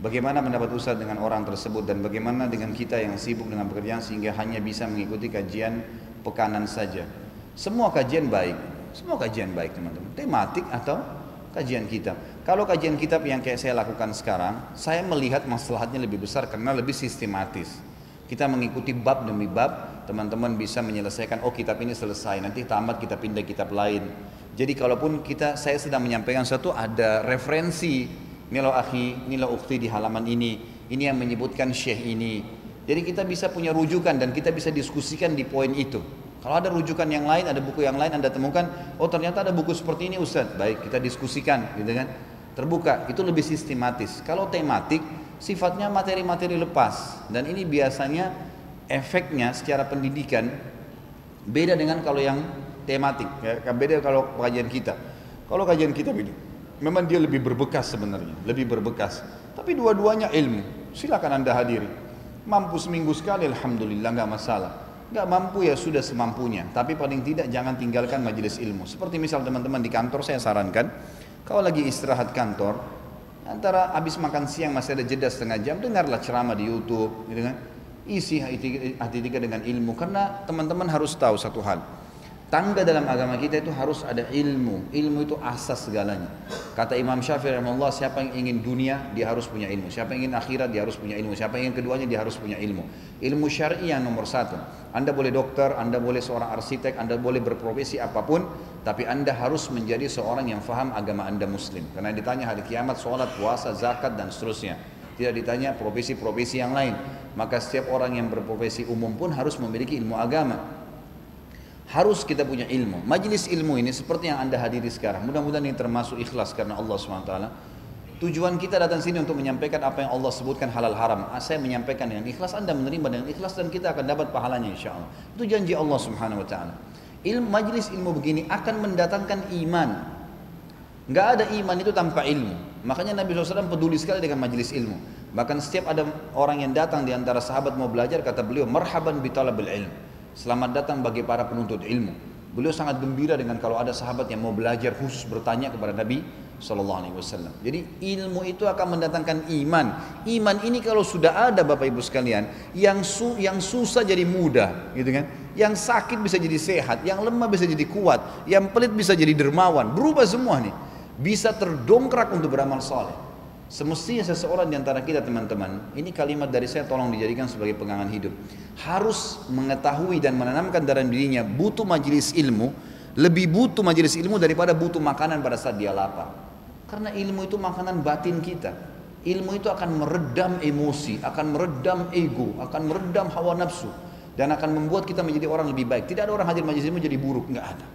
Bagaimana pendapat Ustaz dengan orang tersebut dan bagaimana dengan kita yang sibuk dengan pekerjaan sehingga hanya bisa mengikuti kajian pekanan saja. Semua kajian baik, semua kajian baik teman-teman. Tematik atau kajian kitab. Kalau kajian kitab yang kayak saya lakukan sekarang, saya melihat masalahnya lebih besar karena lebih sistematis. Kita mengikuti bab demi bab, teman-teman bisa menyelesaikan, oh kitab ini selesai, nanti tamat kita pindah kitab lain. Jadi kalaupun kita, saya sedang menyampaikan sesuatu, ada referensi, ini loh akhi, ini loh ukti di halaman ini, ini yang menyebutkan syekh ini. Jadi kita bisa punya rujukan dan kita bisa diskusikan di poin itu. Kalau ada rujukan yang lain, ada buku yang lain Anda temukan, oh ternyata ada buku seperti ini Ustaz. Baik, kita diskusikan gitu kan. Terbuka, itu lebih sistematis. Kalau tematik, sifatnya materi-materi lepas. Dan ini biasanya efeknya secara pendidikan beda dengan kalau yang tematik ya beda kalau kajian kita. Kalau kajian kita beda. Memang dia lebih berbekas sebenarnya lebih berbekas. Tapi dua-duanya ilmu. Silakan anda hadiri. Mampu seminggu sekali alhamdulillah nggak masalah. Nggak mampu ya sudah semampunya. Tapi paling tidak jangan tinggalkan majelis ilmu. Seperti misal teman-teman di kantor saya sarankan kalau lagi istirahat kantor Antara habis makan siang masih ada jeda setengah jam, dengarlah ceramah di YouTube, gitu kan? Isi hati kita dengan ilmu, karena teman-teman harus tahu satu hal. Tangga dalam agama kita itu harus ada ilmu. Ilmu itu asas segalanya. Kata Imam Syafi'i rahimahullah, siapa yang ingin dunia, dia harus punya ilmu. Siapa yang ingin akhirat, dia harus punya ilmu. Siapa yang ingin keduanya, dia harus punya ilmu. Ilmu syar'i yang nomor satu. Anda boleh dokter, Anda boleh seorang arsitek, Anda boleh berprofesi apa pun, tapi Anda harus menjadi seorang yang faham agama Anda muslim. Karena ditanya hari kiamat, sholat, puasa, zakat, dan seterusnya. Tidak ditanya profesi-profesi yang lain. Maka setiap orang yang berprofesi umum pun harus memiliki ilmu agama. Harus kita punya ilmu. Majelis ilmu ini seperti yang Anda hadiri sekarang. Mudah-mudahan ini termasuk ikhlas karena Allah SWT Tujuan kita datang sini untuk menyampaikan apa yang Allah sebutkan halal haram. Ah, saya menyampaikan dengan ikhlas, Anda menerima dengan ikhlas dan kita akan dapat pahalanya insya Allah. Itu janji Allah Subhanahu Wa Taala. Ilmu majlis ilmu begini akan mendatangkan iman. Gak ada iman itu tanpa ilmu. Makanya Nabi SAW peduli sekali dengan majlis ilmu. Bahkan setiap ada orang yang datang di antara sahabat mau belajar, kata beliau, marhaban bitalabil ilm. Selamat datang bagi para penuntut ilmu. Beliau sangat gembira dengan kalau ada sahabat yang mau belajar khusus bertanya kepada Nabi Sallallahu Alaihi Wasallam. Jadi ilmu itu akan mendatangkan iman. Iman ini kalau sudah ada Bapak Ibu sekalian, yang su yang susah jadi mudah, gitu kan? Yang sakit bisa jadi sehat, yang lemah bisa jadi kuat, yang pelit bisa jadi dermawan, berubah semua nih. Bisa terdongkrak untuk beramal soleh. Semestinya seseorang di antara kita teman-teman, ini kalimat dari saya tolong dijadikan sebagai pegangan hidup. Harus mengetahui dan menanamkan dalam dirinya butuh majelis ilmu, lebih butuh majelis ilmu daripada butuh makanan pada saat dia lapar. Karena ilmu itu makanan batin kita. Ilmu itu akan meredam emosi, akan meredam ego, akan meredam hawa nafsu dan akan membuat kita menjadi orang lebih baik. Tidak ada orang hadir majelis ilmu jadi buruk, nggak ada.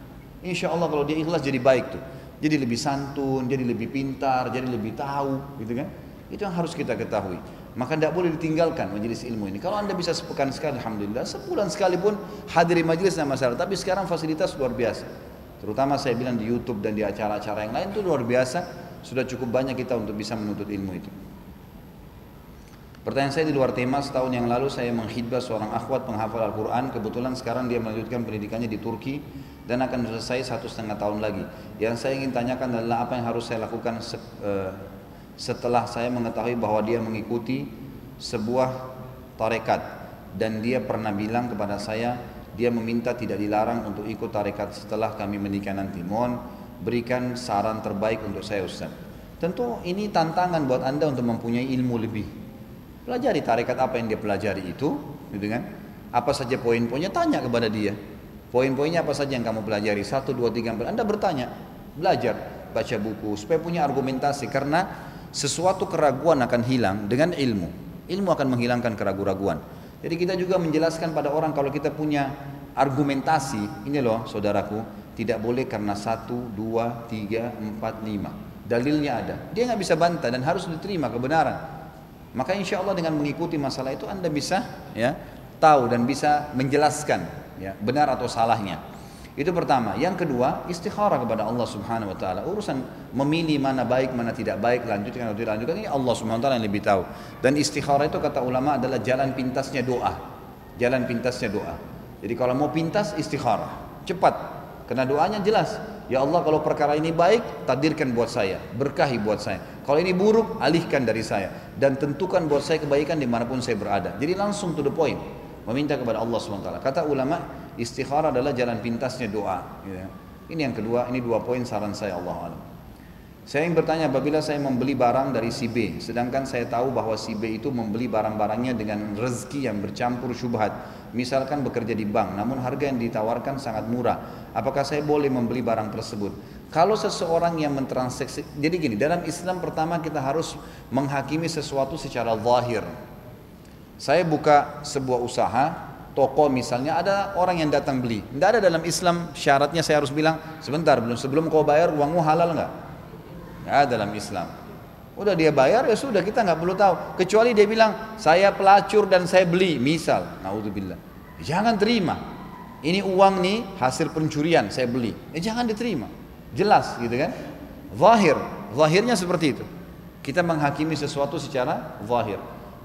Insya Allah kalau dia ikhlas jadi baik tuh jadi lebih santun, jadi lebih pintar, jadi lebih tahu, gitu kan? Itu yang harus kita ketahui. Maka tidak boleh ditinggalkan majelis ilmu ini. Kalau anda bisa sepekan sekali, alhamdulillah, sebulan sekalipun hadiri majelis tidak masalah. Tapi sekarang fasilitas luar biasa. Terutama saya bilang di YouTube dan di acara-acara yang lain itu luar biasa. Sudah cukup banyak kita untuk bisa menuntut ilmu itu. Pertanyaan saya di luar tema, setahun yang lalu saya menghidbah seorang akhwat penghafal Al-Quran. Kebetulan sekarang dia melanjutkan pendidikannya di Turki dan akan selesai satu setengah tahun lagi. Yang saya ingin tanyakan adalah apa yang harus saya lakukan eh, setelah saya mengetahui bahwa dia mengikuti sebuah tarekat dan dia pernah bilang kepada saya dia meminta tidak dilarang untuk ikut tarekat setelah kami menikah nanti. Mohon berikan saran terbaik untuk saya Ustaz. Tentu ini tantangan buat Anda untuk mempunyai ilmu lebih. Pelajari tarekat apa yang dia pelajari itu, gitu kan? Apa saja poin-poinnya, tanya kepada dia. Poin-poinnya apa saja yang kamu pelajari? Satu, dua, tiga, empat. Anda bertanya, belajar, baca buku, supaya punya argumentasi. Karena sesuatu keraguan akan hilang dengan ilmu. Ilmu akan menghilangkan keraguan-raguan. Jadi kita juga menjelaskan pada orang kalau kita punya argumentasi, ini loh saudaraku, tidak boleh karena satu, dua, tiga, empat, lima. Dalilnya ada. Dia nggak bisa bantah dan harus diterima kebenaran. Maka insya Allah dengan mengikuti masalah itu Anda bisa ya tahu dan bisa menjelaskan ya benar atau salahnya. Itu pertama. Yang kedua, istikharah kepada Allah Subhanahu wa taala. Urusan memilih mana baik, mana tidak baik, lanjutkan atau tidak lanjutkan ini Allah Subhanahu wa taala yang lebih tahu. Dan istikharah itu kata ulama adalah jalan pintasnya doa. Jalan pintasnya doa. Jadi kalau mau pintas istikharah, cepat. Karena doanya jelas. Ya Allah kalau perkara ini baik, takdirkan buat saya, berkahi buat saya. Kalau ini buruk, alihkan dari saya. Dan tentukan buat saya kebaikan di mana pun saya berada. Jadi langsung to the point. Meminta kepada Allah SWT. Kata ulama, istikharah adalah jalan pintasnya doa. Ya. Ini yang kedua, ini dua poin saran saya Allah Alam. Saya ingin bertanya apabila saya membeli barang dari si B, sedangkan saya tahu bahwa si B itu membeli barang-barangnya dengan rezeki yang bercampur syubhat, misalkan bekerja di bank, namun harga yang ditawarkan sangat murah, apakah saya boleh membeli barang tersebut? Kalau seseorang yang mentransaksi, jadi gini, dalam Islam pertama kita harus menghakimi sesuatu secara zahir. Saya buka sebuah usaha, toko misalnya, ada orang yang datang beli. Tidak ada dalam Islam syaratnya saya harus bilang, sebentar belum sebelum kau bayar uangmu halal nggak? ya, dalam Islam. Udah dia bayar ya sudah kita nggak perlu tahu. Kecuali dia bilang saya pelacur dan saya beli, misal, naudzubillah. Jangan terima. Ini uang nih hasil pencurian saya beli. Eh jangan diterima. Jelas gitu kan? Zahir, zahirnya seperti itu. Kita menghakimi sesuatu secara zahir.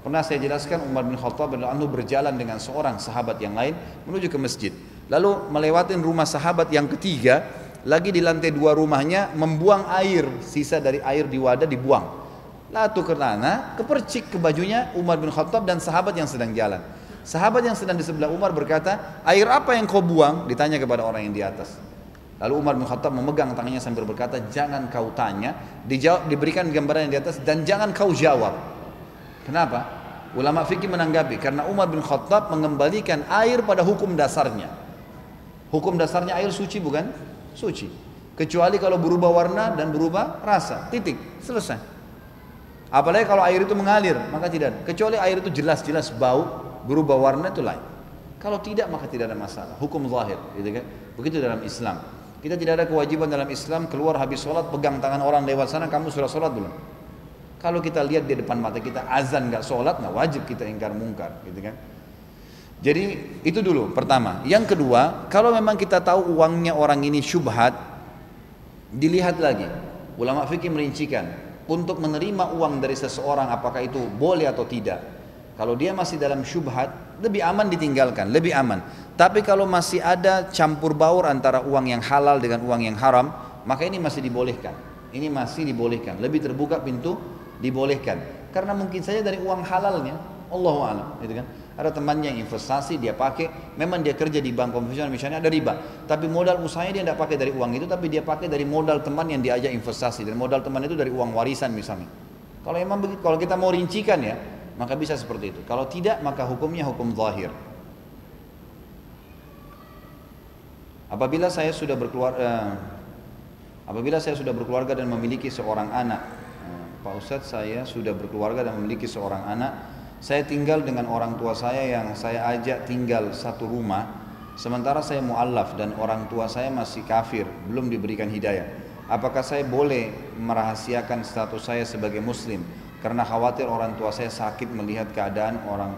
Pernah saya jelaskan Umar bin Khattab anhu berjalan dengan seorang sahabat yang lain menuju ke masjid. Lalu melewati rumah sahabat yang ketiga lagi di lantai dua rumahnya membuang air sisa dari air di wadah dibuang. Lalu kerana kepercik ke bajunya Umar bin Khattab dan sahabat yang sedang jalan. Sahabat yang sedang di sebelah Umar berkata air apa yang kau buang? Ditanya kepada orang yang di atas. Lalu Umar bin Khattab memegang tangannya sambil berkata jangan kau tanya dijawab, diberikan gambaran yang di atas dan jangan kau jawab kenapa ulama fikih menanggapi karena Umar bin Khattab mengembalikan air pada hukum dasarnya hukum dasarnya air suci bukan suci. Kecuali kalau berubah warna dan berubah rasa, titik, selesai. Apalagi kalau air itu mengalir, maka tidak. Kecuali air itu jelas-jelas bau, berubah warna itu lain. Kalau tidak maka tidak ada masalah. Hukum zahir, gitu kan? Begitu dalam Islam. Kita tidak ada kewajiban dalam Islam keluar habis sholat pegang tangan orang lewat sana kamu sudah sholat belum? Kalau kita lihat di depan mata kita azan nggak sholat nggak wajib kita ingkar mungkar, gitu kan? Jadi itu dulu pertama. Yang kedua, kalau memang kita tahu uangnya orang ini syubhat, dilihat lagi. Ulama fikih merincikan untuk menerima uang dari seseorang apakah itu boleh atau tidak. Kalau dia masih dalam syubhat, lebih aman ditinggalkan, lebih aman. Tapi kalau masih ada campur baur antara uang yang halal dengan uang yang haram, maka ini masih dibolehkan. Ini masih dibolehkan. Lebih terbuka pintu dibolehkan. Karena mungkin saja dari uang halalnya, Allah a'lam, gitu kan? Ada temannya yang investasi dia pakai, memang dia kerja di bank konvensional misalnya ada riba, tapi modal usahanya dia tidak pakai dari uang itu, tapi dia pakai dari modal teman yang diajak investasi dan modal teman itu dari uang warisan misalnya. Kalau emang begitu, kalau kita mau rincikan ya, maka bisa seperti itu. Kalau tidak, maka hukumnya hukum zahir. Apabila saya sudah berkeluarga, eh, apabila saya sudah berkeluarga dan memiliki seorang anak, Pak Ustadz saya sudah berkeluarga dan memiliki seorang anak, saya tinggal dengan orang tua saya yang saya ajak tinggal satu rumah, sementara saya mu'allaf dan orang tua saya masih kafir, belum diberikan hidayah. Apakah saya boleh merahasiakan status saya sebagai muslim? Karena khawatir orang tua saya sakit melihat keadaan orang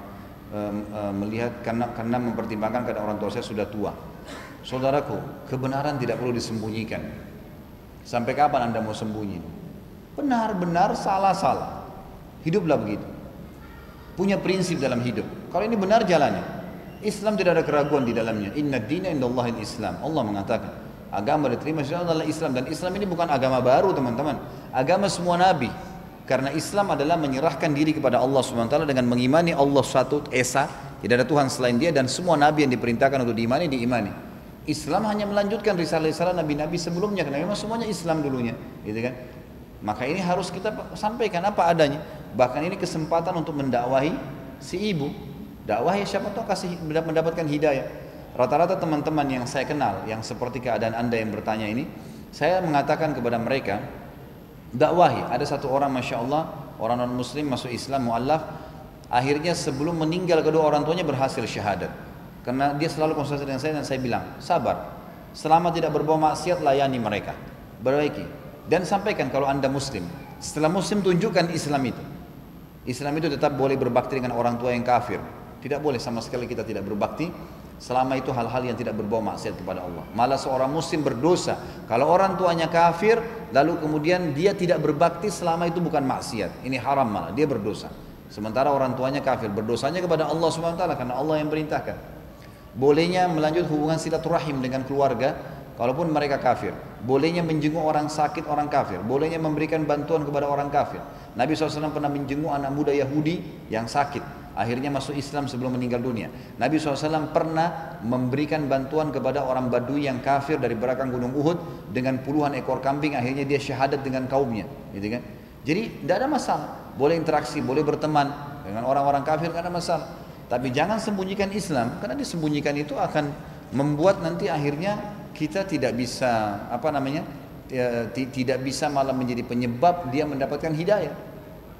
e, e, melihat karena karena mempertimbangkan keadaan orang tua saya sudah tua. Saudaraku, kebenaran tidak perlu disembunyikan. Sampai kapan Anda mau sembunyi? Benar-benar salah-salah. Hiduplah begitu. punya prinsip dalam hidup. Kalau ini benar jalannya. Islam tidak ada keraguan di dalamnya. Inna dina indallahil Islam. Allah mengatakan, agama diterima adalah Islam dan Islam ini bukan agama baru teman-teman. Agama semua nabi. Karena Islam adalah menyerahkan diri kepada Allah SWT dengan mengimani Allah satu esa, tidak ada Tuhan selain Dia dan semua nabi yang diperintahkan untuk diimani diimani. Islam hanya melanjutkan risalah-risalah nabi-nabi sebelumnya karena memang semuanya Islam dulunya, gitu kan? Maka ini harus kita sampaikan apa adanya. Bahkan ini kesempatan untuk mendakwahi si ibu. Dakwahi siapa tahu kasih mendapatkan hidayah. Rata-rata teman-teman yang saya kenal yang seperti keadaan Anda yang bertanya ini, saya mengatakan kepada mereka, dakwahi. Ada satu orang masya Allah orang non Muslim masuk Islam mualaf. Akhirnya sebelum meninggal kedua orang tuanya berhasil syahadat. Karena dia selalu konsultasi dengan saya dan saya bilang sabar. Selama tidak berbuat maksiat layani mereka. Perbaiki dan sampaikan kalau anda Muslim. Setelah Muslim tunjukkan Islam itu. Islam itu tetap boleh berbakti dengan orang tua yang kafir. Tidak boleh sama sekali kita tidak berbakti Selama itu hal-hal yang tidak berbau maksiat kepada Allah. Malah seorang muslim berdosa. Kalau orang tuanya kafir, lalu kemudian dia tidak berbakti selama itu bukan maksiat. Ini haram malah, dia berdosa. Sementara orang tuanya kafir, berdosanya kepada Allah SWT karena Allah yang perintahkan. Bolehnya melanjut hubungan silaturahim dengan keluarga, kalaupun mereka kafir. Bolehnya menjenguk orang sakit, orang kafir. Bolehnya memberikan bantuan kepada orang kafir. Nabi SAW pernah menjenguk anak muda Yahudi yang sakit akhirnya masuk Islam sebelum meninggal dunia. Nabi SAW pernah memberikan bantuan kepada orang Badui yang kafir dari belakang Gunung Uhud dengan puluhan ekor kambing, akhirnya dia syahadat dengan kaumnya, gitu kan? Jadi tidak ada masalah, boleh interaksi, boleh berteman dengan orang-orang kafir, tidak ada masalah. Tapi jangan sembunyikan Islam, karena disembunyikan itu akan membuat nanti akhirnya kita tidak bisa apa namanya, ya, tidak bisa malah menjadi penyebab dia mendapatkan hidayah.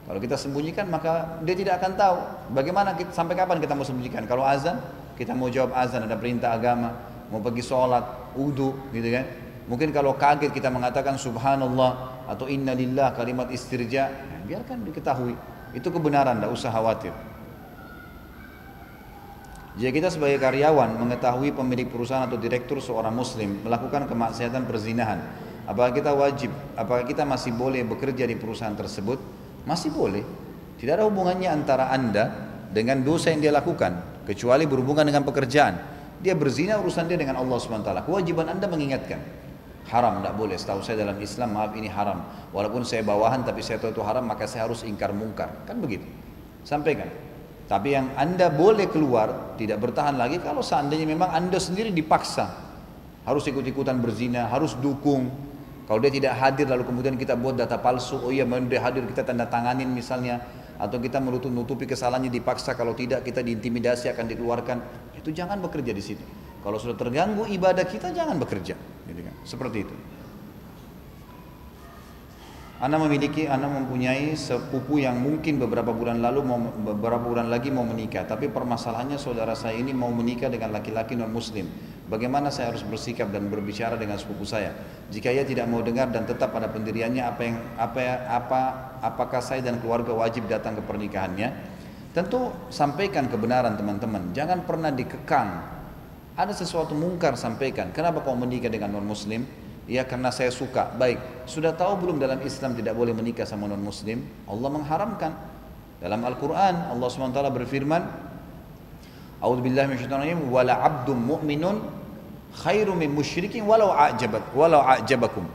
Kalau kita sembunyikan maka dia tidak akan tahu. Bagaimana kita, sampai kapan kita mau sembunyikan? Kalau azan, kita mau jawab azan ada perintah agama, mau pergi sholat, wudhu, gitu kan? Mungkin kalau kaget kita mengatakan subhanallah atau innalillah kalimat istirja, ya, biarkan diketahui. Itu kebenaran, tidak usah khawatir. Jika kita sebagai karyawan mengetahui pemilik perusahaan atau direktur seorang muslim melakukan kemaksiatan perzinahan, apakah kita wajib, apakah kita masih boleh bekerja di perusahaan tersebut? Masih boleh. Tidak ada hubungannya antara Anda dengan dosa yang dia lakukan. Kecuali berhubungan dengan pekerjaan. Dia berzina urusan dia dengan Allah SWT. Kewajiban Anda mengingatkan. Haram, tidak boleh. Setahu saya dalam Islam, maaf ini haram. Walaupun saya bawahan tapi saya tahu itu haram, maka saya harus ingkar mungkar. Kan begitu. Sampaikan. Tapi yang Anda boleh keluar, tidak bertahan lagi kalau seandainya memang Anda sendiri dipaksa. Harus ikut-ikutan berzina, harus dukung, kalau dia tidak hadir lalu kemudian kita buat data palsu, oh iya dia hadir kita tanda tanganin misalnya atau kita menutupi kesalahannya dipaksa. Kalau tidak kita diintimidasi akan dikeluarkan. Itu jangan bekerja di situ. Kalau sudah terganggu ibadah kita jangan bekerja. Gitu kan. Seperti itu Anda memiliki, Anda mempunyai sepupu yang mungkin beberapa bulan lalu mau beberapa bulan lagi mau menikah, tapi permasalahannya saudara saya ini mau menikah dengan laki-laki non muslim. Bagaimana saya harus bersikap dan berbicara dengan sepupu saya? Jika ia tidak mau dengar dan tetap pada pendiriannya, apa yang apa apa apakah saya dan keluarga wajib datang ke pernikahannya? Tentu sampaikan kebenaran teman-teman. Jangan pernah dikekang. Ada sesuatu mungkar sampaikan. Kenapa kau menikah dengan non muslim? Ya karena saya suka. Baik, sudah tahu belum dalam Islam tidak boleh menikah sama non muslim? Allah mengharamkan. Dalam Al-Quran Allah SWT berfirman A'udzu billahi minasyaitonir rajim wala 'abdun mu'minun khairu min musyrikin walau a'jabat walau a'jabakum.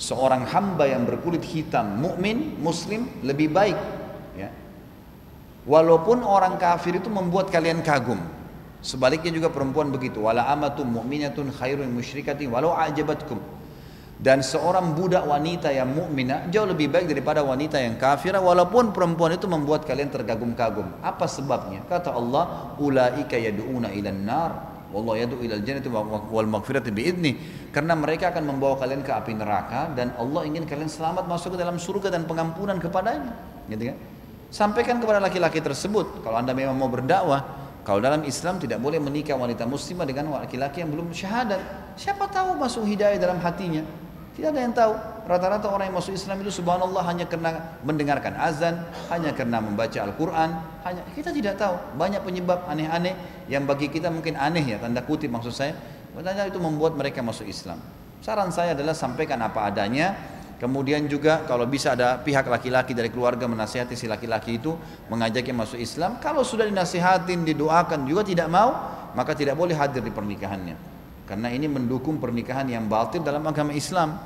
Seorang hamba yang berkulit hitam mukmin muslim lebih baik ya. Walaupun orang kafir itu membuat kalian kagum. Sebaliknya juga perempuan begitu. Wala amatum mu'minatun khairun musyrikatin walau a'jabatkum dan seorang budak wanita yang mukminah jauh lebih baik daripada wanita yang kafirah walaupun perempuan itu membuat kalian tergagum-kagum apa sebabnya? Kata Allah ulaika yad'una ilan nar wallahu yad'u ilal jannati wal maghfirati biidni karena mereka akan membawa kalian ke api neraka dan Allah ingin kalian selamat masuk ke dalam surga dan pengampunan kepadanya. Gitu kan? Sampaikan kepada laki-laki tersebut kalau anda memang mau berdakwah kalau dalam Islam tidak boleh menikah wanita muslimah dengan laki-laki yang belum syahadat. Siapa tahu masuk hidayah dalam hatinya. Tidak ada yang tahu. Rata-rata orang yang masuk Islam itu subhanallah hanya karena mendengarkan azan, hanya karena membaca Al-Quran, hanya kita tidak tahu. Banyak penyebab aneh-aneh yang bagi kita mungkin aneh ya, tanda kutip maksud saya. Padahal itu membuat mereka masuk Islam. Saran saya adalah sampaikan apa adanya Kemudian juga kalau bisa ada pihak laki-laki dari keluarga menasihati si laki-laki itu mengajaknya masuk Islam. Kalau sudah dinasihatin, didoakan juga tidak mau, maka tidak boleh hadir di pernikahannya. Karena ini mendukung pernikahan yang batil dalam agama Islam.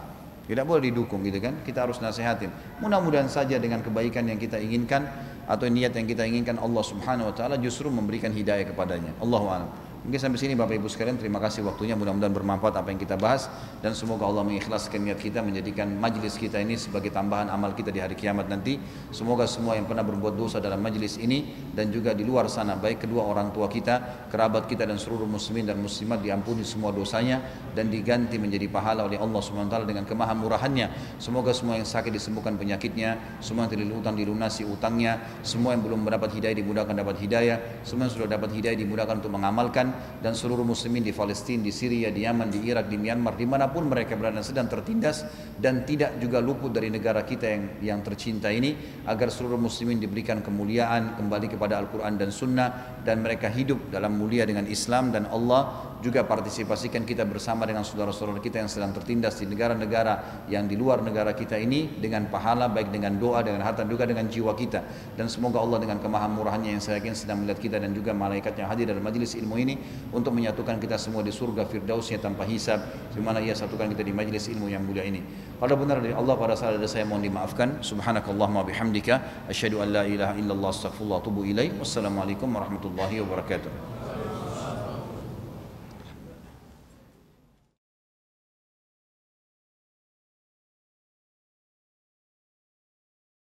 Tidak boleh didukung gitu kan. Kita harus nasihatin. Mudah-mudahan saja dengan kebaikan yang kita inginkan atau niat yang kita inginkan Allah Subhanahu wa taala justru memberikan hidayah kepadanya. Allahu a'lam. Mungkin sampai sini Bapak Ibu sekalian terima kasih waktunya mudah-mudahan bermanfaat apa yang kita bahas dan semoga Allah mengikhlaskan niat kita menjadikan majlis kita ini sebagai tambahan amal kita di hari kiamat nanti. Semoga semua yang pernah berbuat dosa dalam majlis ini dan juga di luar sana baik kedua orang tua kita, kerabat kita dan seluruh muslimin dan muslimat diampuni semua dosanya dan diganti menjadi pahala oleh Allah Subhanahu wa taala dengan kemahamurahannya. Semoga semua yang sakit disembuhkan penyakitnya, semua yang terlilit utang dilunasi utangnya, semua yang belum mendapat hidayah dimudahkan dapat hidayah, semua yang sudah dapat hidayah dimudahkan untuk mengamalkan dan seluruh muslimin di Palestina, di Syria, di Yaman, di Irak, di Myanmar, di mana pun mereka berada sedang tertindas dan tidak juga luput dari negara kita yang yang tercinta ini agar seluruh muslimin diberikan kemuliaan kembali kepada Al-Quran dan Sunnah dan mereka hidup dalam mulia dengan Islam dan Allah juga partisipasikan kita bersama dengan saudara-saudara kita yang sedang tertindas di negara-negara yang di luar negara kita ini dengan pahala baik dengan doa dengan harta juga dengan jiwa kita. Dan semoga Allah dengan kemahamurahannya yang saya yakin sedang melihat kita dan juga malaikat yang hadir dalam majlis ilmu ini untuk menyatukan kita semua di surga firdausnya tanpa hisab di mana ia satukan kita di majlis ilmu yang mulia ini. Pada benar dari Allah pada saat ada saya mohon dimaafkan. Subhanakallahumma bihamdika asyhadu an la ilaha illallah astaghfirullah wa atubu ilaih. Wassalamualaikum warahmatullahi wabarakatuh